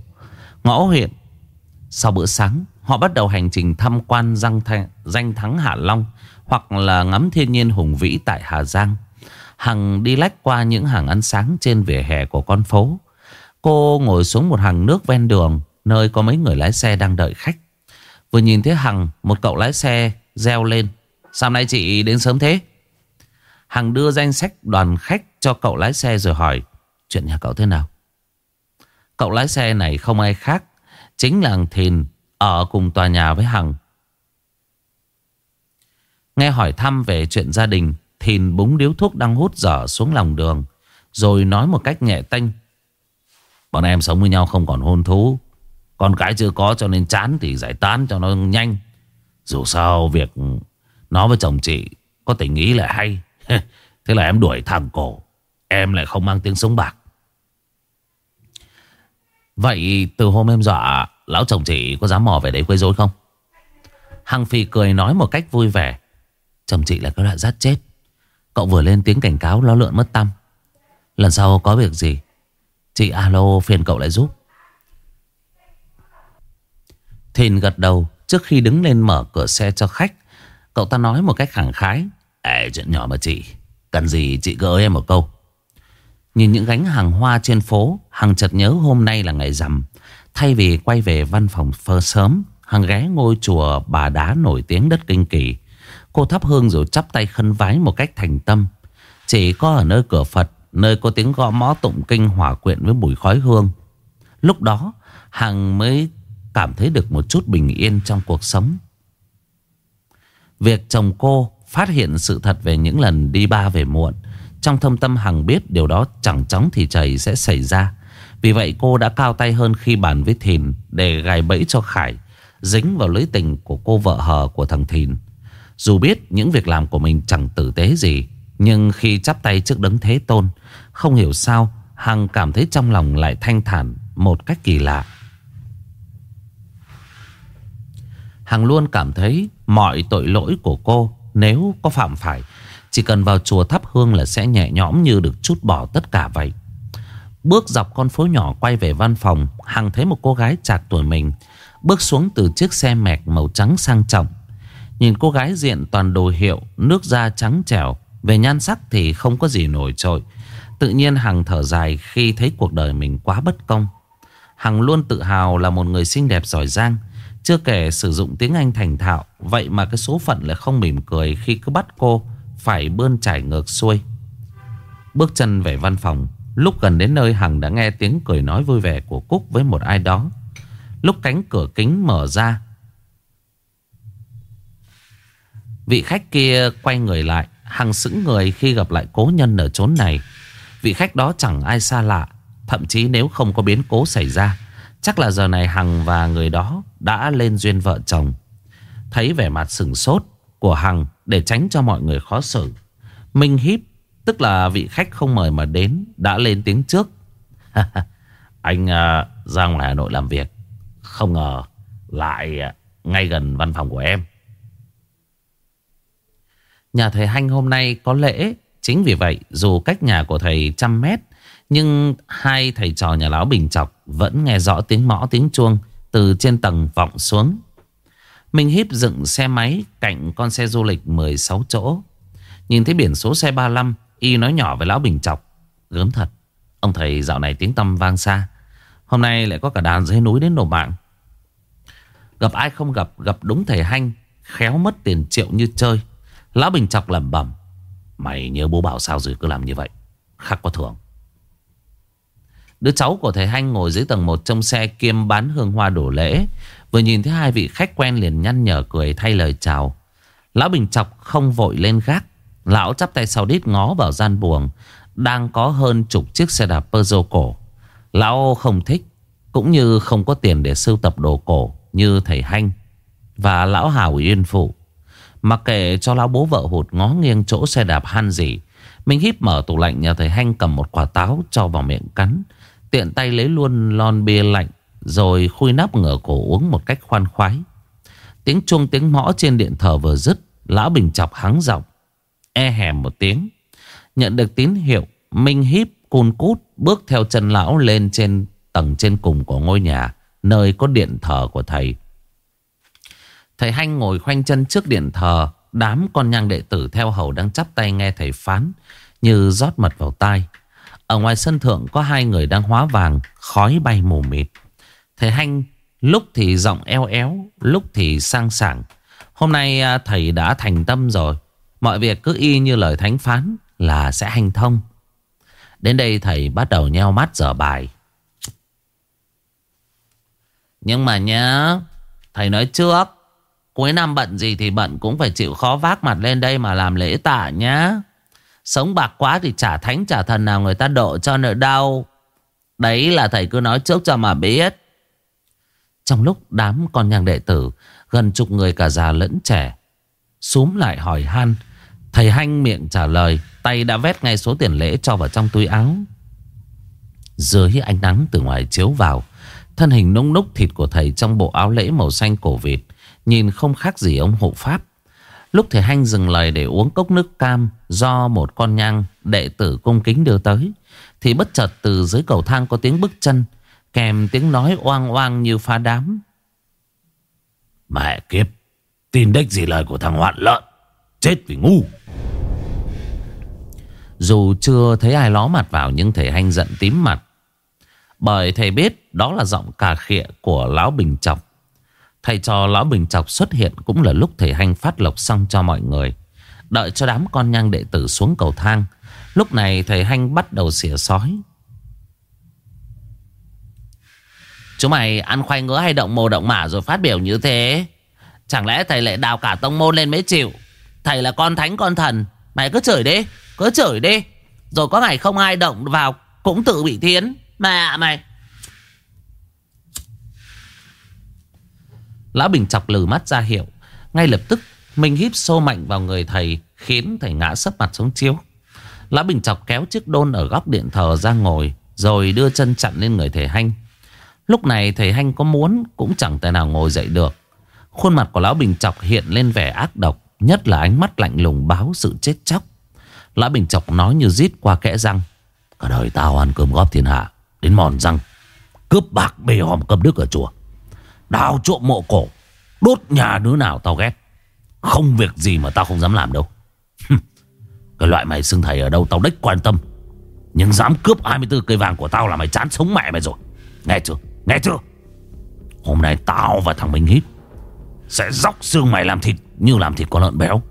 Ngõ huyện sau bữa sáng Họ bắt đầu hành trình tham quan danh, danh thắng Hạ Long Hoặc là ngắm thiên nhiên hùng vĩ tại Hà Giang. Hằng đi lách qua những hàng ăn sáng trên vỉa hè của con phố. Cô ngồi xuống một hàng nước ven đường Nơi có mấy người lái xe đang đợi khách. Vừa nhìn thấy Hằng Một cậu lái xe reo lên Sao nay chị đến sớm thế? Hằng đưa danh sách đoàn khách cho cậu lái xe rồi hỏi Chuyện nhà cậu thế nào? Cậu lái xe này không ai khác Chính là thằng Thìn Ở cùng tòa nhà với Hằng. Nghe hỏi thăm về chuyện gia đình, Thìn búng điếu thuốc đang hút dở xuống lòng đường, Rồi nói một cách nhẹ tênh. Bọn em sống với nhau không còn hôn thú. Con cái chưa có cho nên chán Thì giải tán cho nó nhanh. Dù sao việc Nó với chồng chị Có tình ý là hay. Thế là em đuổi thằng cổ. Em lại không mang tiếng sống bạc. Vậy từ hôm em dọa Lão chồng chị có dám mò về đấy quấy rối không? Hằng Phi cười nói một cách vui vẻ. Chồng chị là cái loại rát chết. Cậu vừa lên tiếng cảnh cáo lo lượn mất tâm Lần sau có việc gì, Chị alo phiền cậu lại giúp. Thìn gật đầu Trước khi đứng lên mở cửa xe cho khách. Cậu ta nói một cách khẳng khái. Ê, chuyện nhỏ mà chị, Cần gì chị gỡ em một câu. Nhìn những gánh hàng hoa trên phố, Hằng chợt nhớ hôm nay là ngày rằm. Thay vì quay về văn phòng phơ sớm Hằng ghé ngôi chùa bà đá nổi tiếng đất kinh kỳ, Cô thắp hương rồi chắp tay khấn vái một cách thành tâm. Chỉ có ở nơi cửa Phật, Nơi có tiếng gõ mõ tụng kinh hòa quyện với mùi khói hương. Lúc đó, Hằng mới cảm thấy được một chút bình yên trong cuộc sống. Việc chồng cô phát hiện sự thật về những lần đi ba về muộn, Trong thâm tâm Hằng biết điều đó chẳng chóng thì chảy sẽ xảy ra. Vì vậy cô đã cao tay hơn khi bàn với Thìn Để gài bẫy cho Khải, Dính vào lưới tình của cô vợ hờ của thằng Thìn. Dù biết những việc làm của mình chẳng tử tế gì, Nhưng khi chắp tay trước đấng thế tôn, Không hiểu sao Hằng cảm thấy trong lòng lại thanh thản Một cách kỳ lạ. Hằng luôn cảm thấy mọi tội lỗi của cô nếu có phạm phải, Chỉ cần vào chùa thắp hương là sẽ nhẹ nhõm như được chút bỏ tất cả vậy. Bước dọc con phố nhỏ quay về văn phòng, Hằng thấy một cô gái chạc tuổi mình Bước xuống từ chiếc xe mẹc màu trắng sang trọng. Nhìn cô gái diện toàn đồ hiệu, Nước da trắng trẻo, Về nhan sắc thì không có gì nổi trội. Tự nhiên Hằng thở dài khi thấy cuộc đời mình quá bất công. Hằng luôn tự hào là một người xinh đẹp giỏi giang, chưa kể sử dụng tiếng Anh thành thạo, Vậy mà cái số phận lại không mỉm cười Khi cứ bắt cô phải bươn trải ngược xuôi. Bước chân về văn phòng Lúc gần đến nơi, Hằng đã nghe tiếng cười nói vui vẻ của Cúc với một ai đó. Lúc cánh cửa kính mở ra, Vị khách kia quay người lại. Hằng sững người khi gặp lại cố nhân ở chốn này. Vị khách đó chẳng ai xa lạ, Thậm chí nếu không có biến cố xảy ra, Chắc là giờ này Hằng và người đó Đã lên duyên vợ chồng. Thấy vẻ mặt sừng sốt của Hằng Để tránh cho mọi người khó xử, Minh híp Tức là vị khách không mời mà đến Đã lên tiếng trước. Anh uh, ra ngoài Hà Nội làm việc. Không ngờ lại uh, ngay gần văn phòng của em. Nhà thầy Hanh hôm nay có lễ. Chính vì vậy dù cách nhà của thầy trăm mét Nhưng hai thầy trò nhà lão Bình Chọc Vẫn nghe rõ tiếng mõ tiếng chuông Từ trên tầng vọng xuống. Minh Híp dựng xe máy Cạnh con xe du lịch 16 chỗ. Nhìn thấy biển số xe 35 Y nói nhỏ với lão Bình Chọc. Gớm thật, Ông thầy dạo này tiếng tâm vang xa. Hôm nay lại có cả đàn dưới núi đến đổ mạng. Gặp ai không gặp Gặp đúng thầy Hanh, Khéo mất tiền triệu như chơi. Lão Bình Chọc lẩm bẩm, Mày nhớ bố bảo sao rồi cứ làm như vậy? Khắc có thưởng. Đứa cháu của thầy Hanh ngồi dưới tầng 1 trong xe kiêm bán hương hoa đổ lễ, Vừa nhìn thấy hai vị khách quen liền nhăn nhở cười thay lời chào. Lão Bình Chọc không vội lên gác. Lão chắp tay sau đít ngó vào gian buồng. Đang có hơn chục chiếc xe đạp Peugeot cổ. Lão không thích, Cũng như không có tiền để sưu tập đồ cổ Như thầy Hanh Và lão Hào Yên Phụ. Mặc kệ cho lão bố vợ hụt ngó nghiêng chỗ xe đạp han gì Minh híp mở tủ lạnh nhà thầy Hanh cầm một quả táo cho vào miệng cắn, Tiện tay lấy luôn lon bia lạnh, Rồi khui nắp ngửa cổ uống một cách khoan khoái. Tiếng chuông tiếng mõ trên điện thờ vừa dứt, Lão Bình chọc hắng giọng. E hèm một tiếng. Nhận được tín hiệu, Minh híp cun cút bước theo chân lão lên trên tầng trên cùng của ngôi nhà, Nơi có điện thờ của thầy. Thầy Hanh ngồi khoanh chân trước điện thờ, Đám con nhang đệ tử theo hầu đang chắp tay nghe thầy phán, Như rót mật vào tai. Ở ngoài sân thượng có hai người đang hóa vàng, Khói bay mù mịt. Thầy Hanh, lúc thì giọng eo éo, Lúc thì sang sảng. Hôm nay à, thầy đã thành tâm rồi. Mọi việc cứ y như lời thánh phán Là sẽ hành thông Đến đây thầy bắt đầu nheo mắt dở bài Nhưng mà nhá, Thầy nói trước, Cuối năm bận gì thì bận cũng phải chịu khó vác mặt lên đây mà làm lễ tạ nhá. Sống bạc quá thì trả thánh trả thần nào người ta độ cho nợ đau. Đấy là thầy cứ nói trước cho mà biết. Trong lúc đám con nhang đệ tử, gần chục người cả già lẫn trẻ Súm lại hỏi han Thầy hanh miệng trả lời, Tay đã vét ngay số tiền lễ cho vào trong túi áo. Dưới ánh nắng từ ngoài chiếu vào, Thân hình nung núc thịt của thầy trong bộ áo lễ màu xanh cổ vịt Nhìn không khác gì ông hộ pháp. Lúc thầy Hanh dừng lời để uống cốc nước cam Do một con nhang đệ tử cung kính đưa tới, Thì bất chợt từ dưới cầu thang có tiếng bước chân, Kèm tiếng nói oang oang như phá đám. Mẹ kiếp, Tin đếch gì lời của thằng hoạn lợn? Chết vì ngu. Dù chưa thấy ai ló mặt vào Nhưng thầy Hanh giận tím mặt Bởi thầy biết đó là giọng cà khịa của Lão Bình Chọc Thầy cho Lão Bình Chọc xuất hiện cũng là lúc thầy Hanh phát lộc xong cho mọi người. Đợi cho đám con nhang đệ tử xuống cầu thang. Lúc này thầy Hanh bắt đầu xỉa sói. Chúng mày ăn khoai ngứa hay động mồ động mả rồi phát biểu như thế? Chẳng lẽ thầy lại đào cả tông môn lên mới chịu? Thầy là con thánh con thần. Mày cứ chửi đi, cứ chửi đi. Rồi có ngày không ai động vào cũng tự bị thiến. Mẹ mày. Lão Bình chọc lử mắt ra hiệu Ngay lập tức Minh híp xô mạnh vào người thầy Khiến thầy ngã sấp mặt xuống chiếu Lão Bình chọc kéo chiếc đôn ở góc điện thờ ra ngồi Rồi đưa chân chặn lên người thầy Hanh Lúc này thầy Hanh có muốn Cũng chẳng thể nào ngồi dậy được Khuôn mặt của Lão Bình chọc hiện lên vẻ ác độc Nhất là ánh mắt lạnh lùng báo sự chết chóc. Lã Bình chọc nói như rít qua kẽ răng. Cả đời tao ăn cơm góp thiên hạ, Đến mòn răng. Cướp bạc bê hòm cầm đức ở chùa. Đào trộm mộ cổ, Đốt nhà đứa nào tao ghét. Không việc gì mà tao không dám làm đâu. Cái loại mày xưng thầy ở đâu tao đếch quan tâm. Nhưng dám cướp 24 cây vàng của tao là mày chán sống mẹ mày rồi. Nghe chưa? Nghe chưa? Hôm nay tao và thằng Minh Hít Sẽ dóc xương mày làm thịt. Như làm thịt con lợn béo.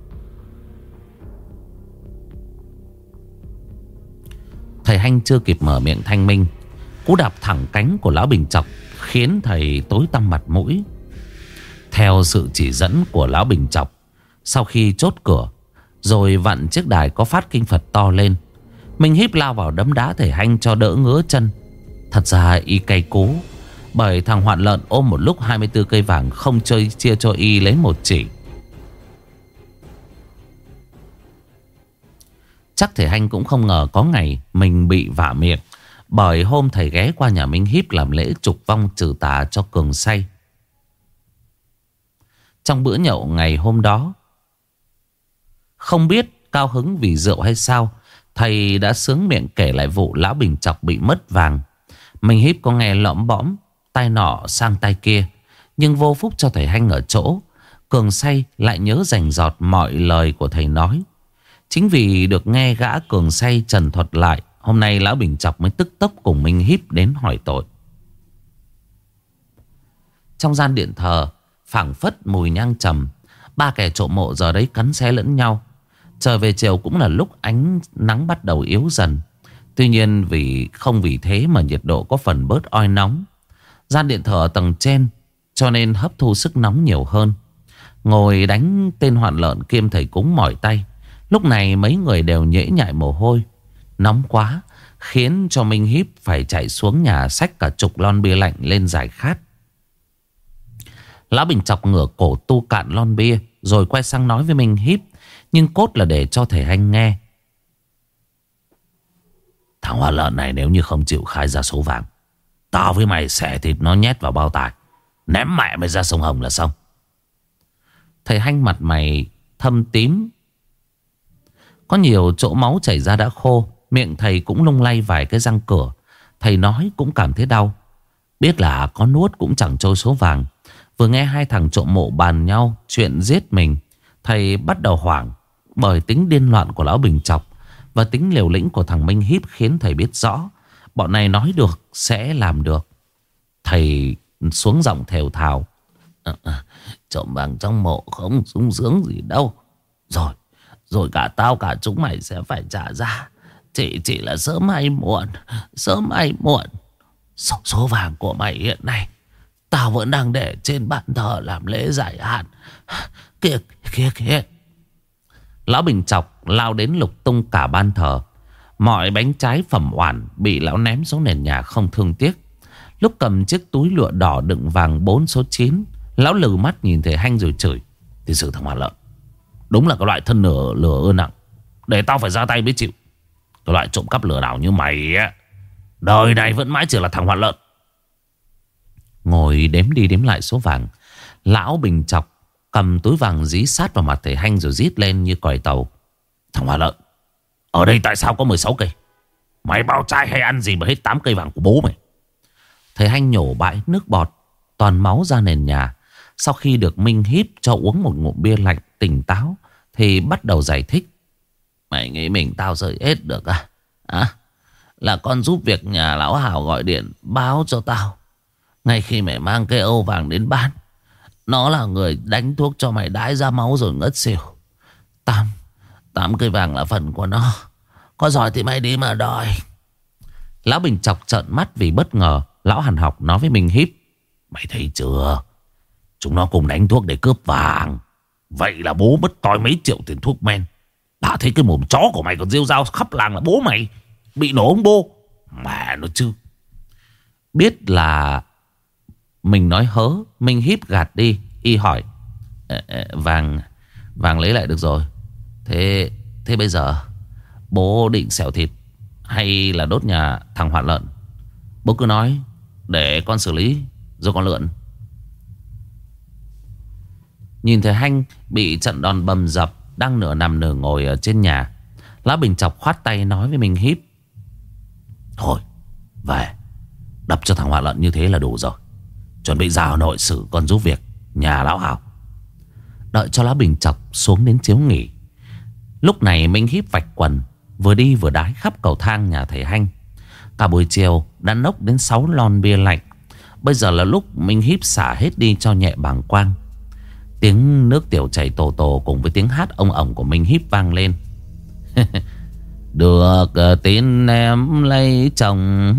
Thầy Hanh chưa kịp mở miệng thanh minh, Cú đạp thẳng cánh của Lão Bình Chọc Khiến thầy tối tăm mặt mũi. Theo sự chỉ dẫn của Lão Bình Chọc, Sau khi chốt cửa Rồi vặn chiếc đài có phát kinh Phật to lên Minh híp lao vào đấm đá thầy hanh cho đỡ ngứa chân. Thật ra y cay cú, Bởi thằng hoạn lợn ôm một lúc 24 cây vàng Không chơi, chia cho y lấy một chỉ. Chắc thầy hanh cũng không ngờ có ngày Mình bị vả miệng, Bởi hôm thầy ghé qua nhà Minh Hiếp Làm lễ trục vong trừ tà cho cường say. Trong bữa nhậu ngày hôm đó, Không biết cao hứng vì rượu hay sao, Thầy đã sướng miệng kể lại vụ lão bình chọc bị mất vàng. Mình híp có nghe lõm bõm tay nọ sang tay kia, Nhưng vô phúc cho thầy Hanh ở chỗ, Cường say lại nhớ rành giọt mọi lời của thầy nói. Chính vì được nghe gã cường say trần thuật lại, Hôm nay Lão Bình Chọc mới tức tốc cùng Minh Hiếp đến hỏi tội Trong gian điện thờ, phảng phất mùi nhang trầm, Ba kẻ trộm mộ giờ đấy cắn xé lẫn nhau Trở về chiều cũng là lúc ánh nắng bắt đầu yếu dần Tuy nhiên vì, không vì thế mà nhiệt độ có phần bớt oi nóng. Gian điện thờ ở tầng trên, cho nên hấp thu sức nóng nhiều hơn. Ngồi đánh tên hoạn lợn kiêm thầy cúng mỏi tay. Lúc này mấy người đều nhễ nhại mồ hôi. Nóng quá, khiến cho Minh Hiếp phải chạy xuống nhà xách cả chục lon bia lạnh lên giải khát. Lão Bình chọc ngửa cổ tu cạn lon bia, rồi quay sang nói với Minh Hiếp. Nhưng cốt là để cho thầy anh nghe. Thằng hoa lợn này nếu như không chịu khai ra số vàng, Tao với mày xẻ thịt nó nhét vào bao tải, Ném mẹ mày ra sông Hồng là xong Thầy hanh mặt mày thâm tím có nhiều chỗ máu chảy ra đã khô Miệng thầy cũng lung lay vài cái răng cửa. Thầy nói cũng cảm thấy đau. Biết là có nuốt cũng chẳng trôi số vàng. Vừa nghe hai thằng trộm mộ bàn nhau Chuyện giết mình Thầy bắt đầu hoảng Bởi tính điên loạn của lão Bình Chọc và tính liều lĩnh của thằng Minh Hiếp khiến thầy biết rõ Bọn này nói được sẽ làm được. Thầy xuống giọng thều thào. À, à, Trộm vàng trong mộ không sung sướng gì đâu. Rồi rồi cả tao cả chúng mày sẽ phải trả ra Chỉ chỉ là sớm hay muộn Sớm hay muộn Số, số vàng của mày hiện nay Tao vẫn đang để trên bàn thờ làm lễ giải hạn Kìa kìa kìa Lão Bình Chọc lao đến lục tung cả ban thờ. Mọi bánh trái phẩm oản bị lão ném xuống nền nhà không thương tiếc. Lúc cầm chiếc túi lụa đỏ đựng vàng 4 số 9, lão lừ mắt nhìn thấy hanh rồi chửi. Thì sự thằng Hòa Lợn. Đúng là cái loại thân nửa lửa ưa nặng. Để tao phải ra tay mới chịu. Cái loại trộm cắp lừa đảo như mày á. Đời này vẫn mãi chỉ là thằng hoạt Lợn. Ngồi đếm đi đếm lại số vàng. Lão Bình Chọc Cầm túi vàng dí sát vào mặt thầy Hanh rồi rít lên như còi tàu. Thằng hoạt Lợn, ở đây tại sao có 16 cây? Mày bao trai hay ăn gì mà hết 8 cây vàng của bố mày? Thầy Hanh nhổ bãi nước bọt, toàn máu ra nền nhà. Sau khi được Minh híp cho uống một ngụm bia lạnh tỉnh táo, thì bắt đầu giải thích. Mày nghĩ mình tao rời hết được à? À? Là con giúp việc nhà lão Hảo gọi điện báo cho tao. Ngay khi mày mang cây âu vàng đến bán nó là người đánh thuốc cho mày đái ra máu rồi ngất xỉu. Tám, tám cây vàng là phần của nó. Có giỏi thì mày đi mà đòi. Lão Bình chọc trợn mắt vì bất ngờ. Lão Hàn học nói với mình híp. Mày thấy chưa? Chúng nó cùng đánh thuốc để cướp vàng. Vậy là bố mất toi mấy triệu tiền thuốc men. Đã thấy cái mồm chó của mày còn rêu rao khắp làng là bố mày. Bị nổ ông bô. Mẹ nó chứ. Biết là mình nói hớ, mình híp gạt đi Y hỏi Vàng Vàng lấy lại được rồi Thế thế bây giờ, Bố định xẻo thịt Hay là đốt nhà thằng Hoạn Lợn Bố cứ nói, Để con xử lý, Rồi con lượn Nhìn thấy Hanh bị trận đòn bầm dập Đang nửa nằm nửa ngồi ở trên nhà Lá Bình chọc khoát tay nói với mình híp. Thôi, Về. Đập cho thằng Hoạn Lợn như thế là đủ rồi. Chuẩn bị ra Hà Nội xử con giúp việc, Nhà lão Hảo. Đợi cho lão Bình chọc xuống đến chiếu nghỉ. Lúc này Minh híp vạch quần, Vừa đi vừa đái khắp cầu thang nhà thầy Hanh. Cả buổi chiều đã nốc đến 6 lon bia lạnh. Bây giờ là lúc Minh híp xả hết đi cho nhẹ bàng quang. Tiếng nước tiểu chảy tổ tổ cùng với tiếng hát ông ổng của Minh híp vang lên. Được ờ, tin em lấy chồng.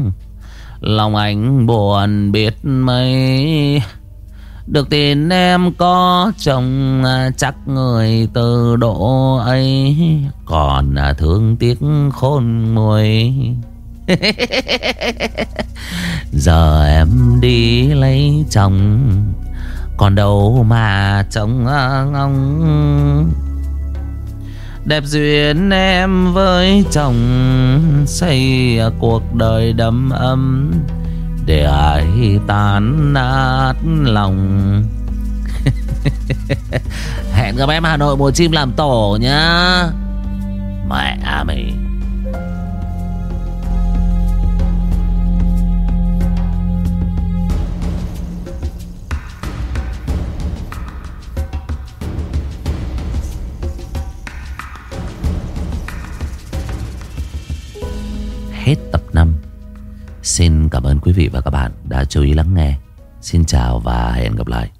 Lòng anh buồn biết mấy. Được tin em có chồng ờ, chắc người từ độ ấy. Còn ờ, thương tiếc khôn nguôi. Giờ em đi lấy chồng. Còn đâu mà trông à, ngóng. Đẹp duyên em với chồng Xây cuộc đời đầm ấm Để ai tan nát lòng. Hẹn gặp em Hà Nội mùa chim làm tổ nhá. Mẹ à mày. Hết tập 5 Xin cảm ơn quý vị và các bạn đã chú ý lắng nghe. Xin chào và hẹn gặp lại.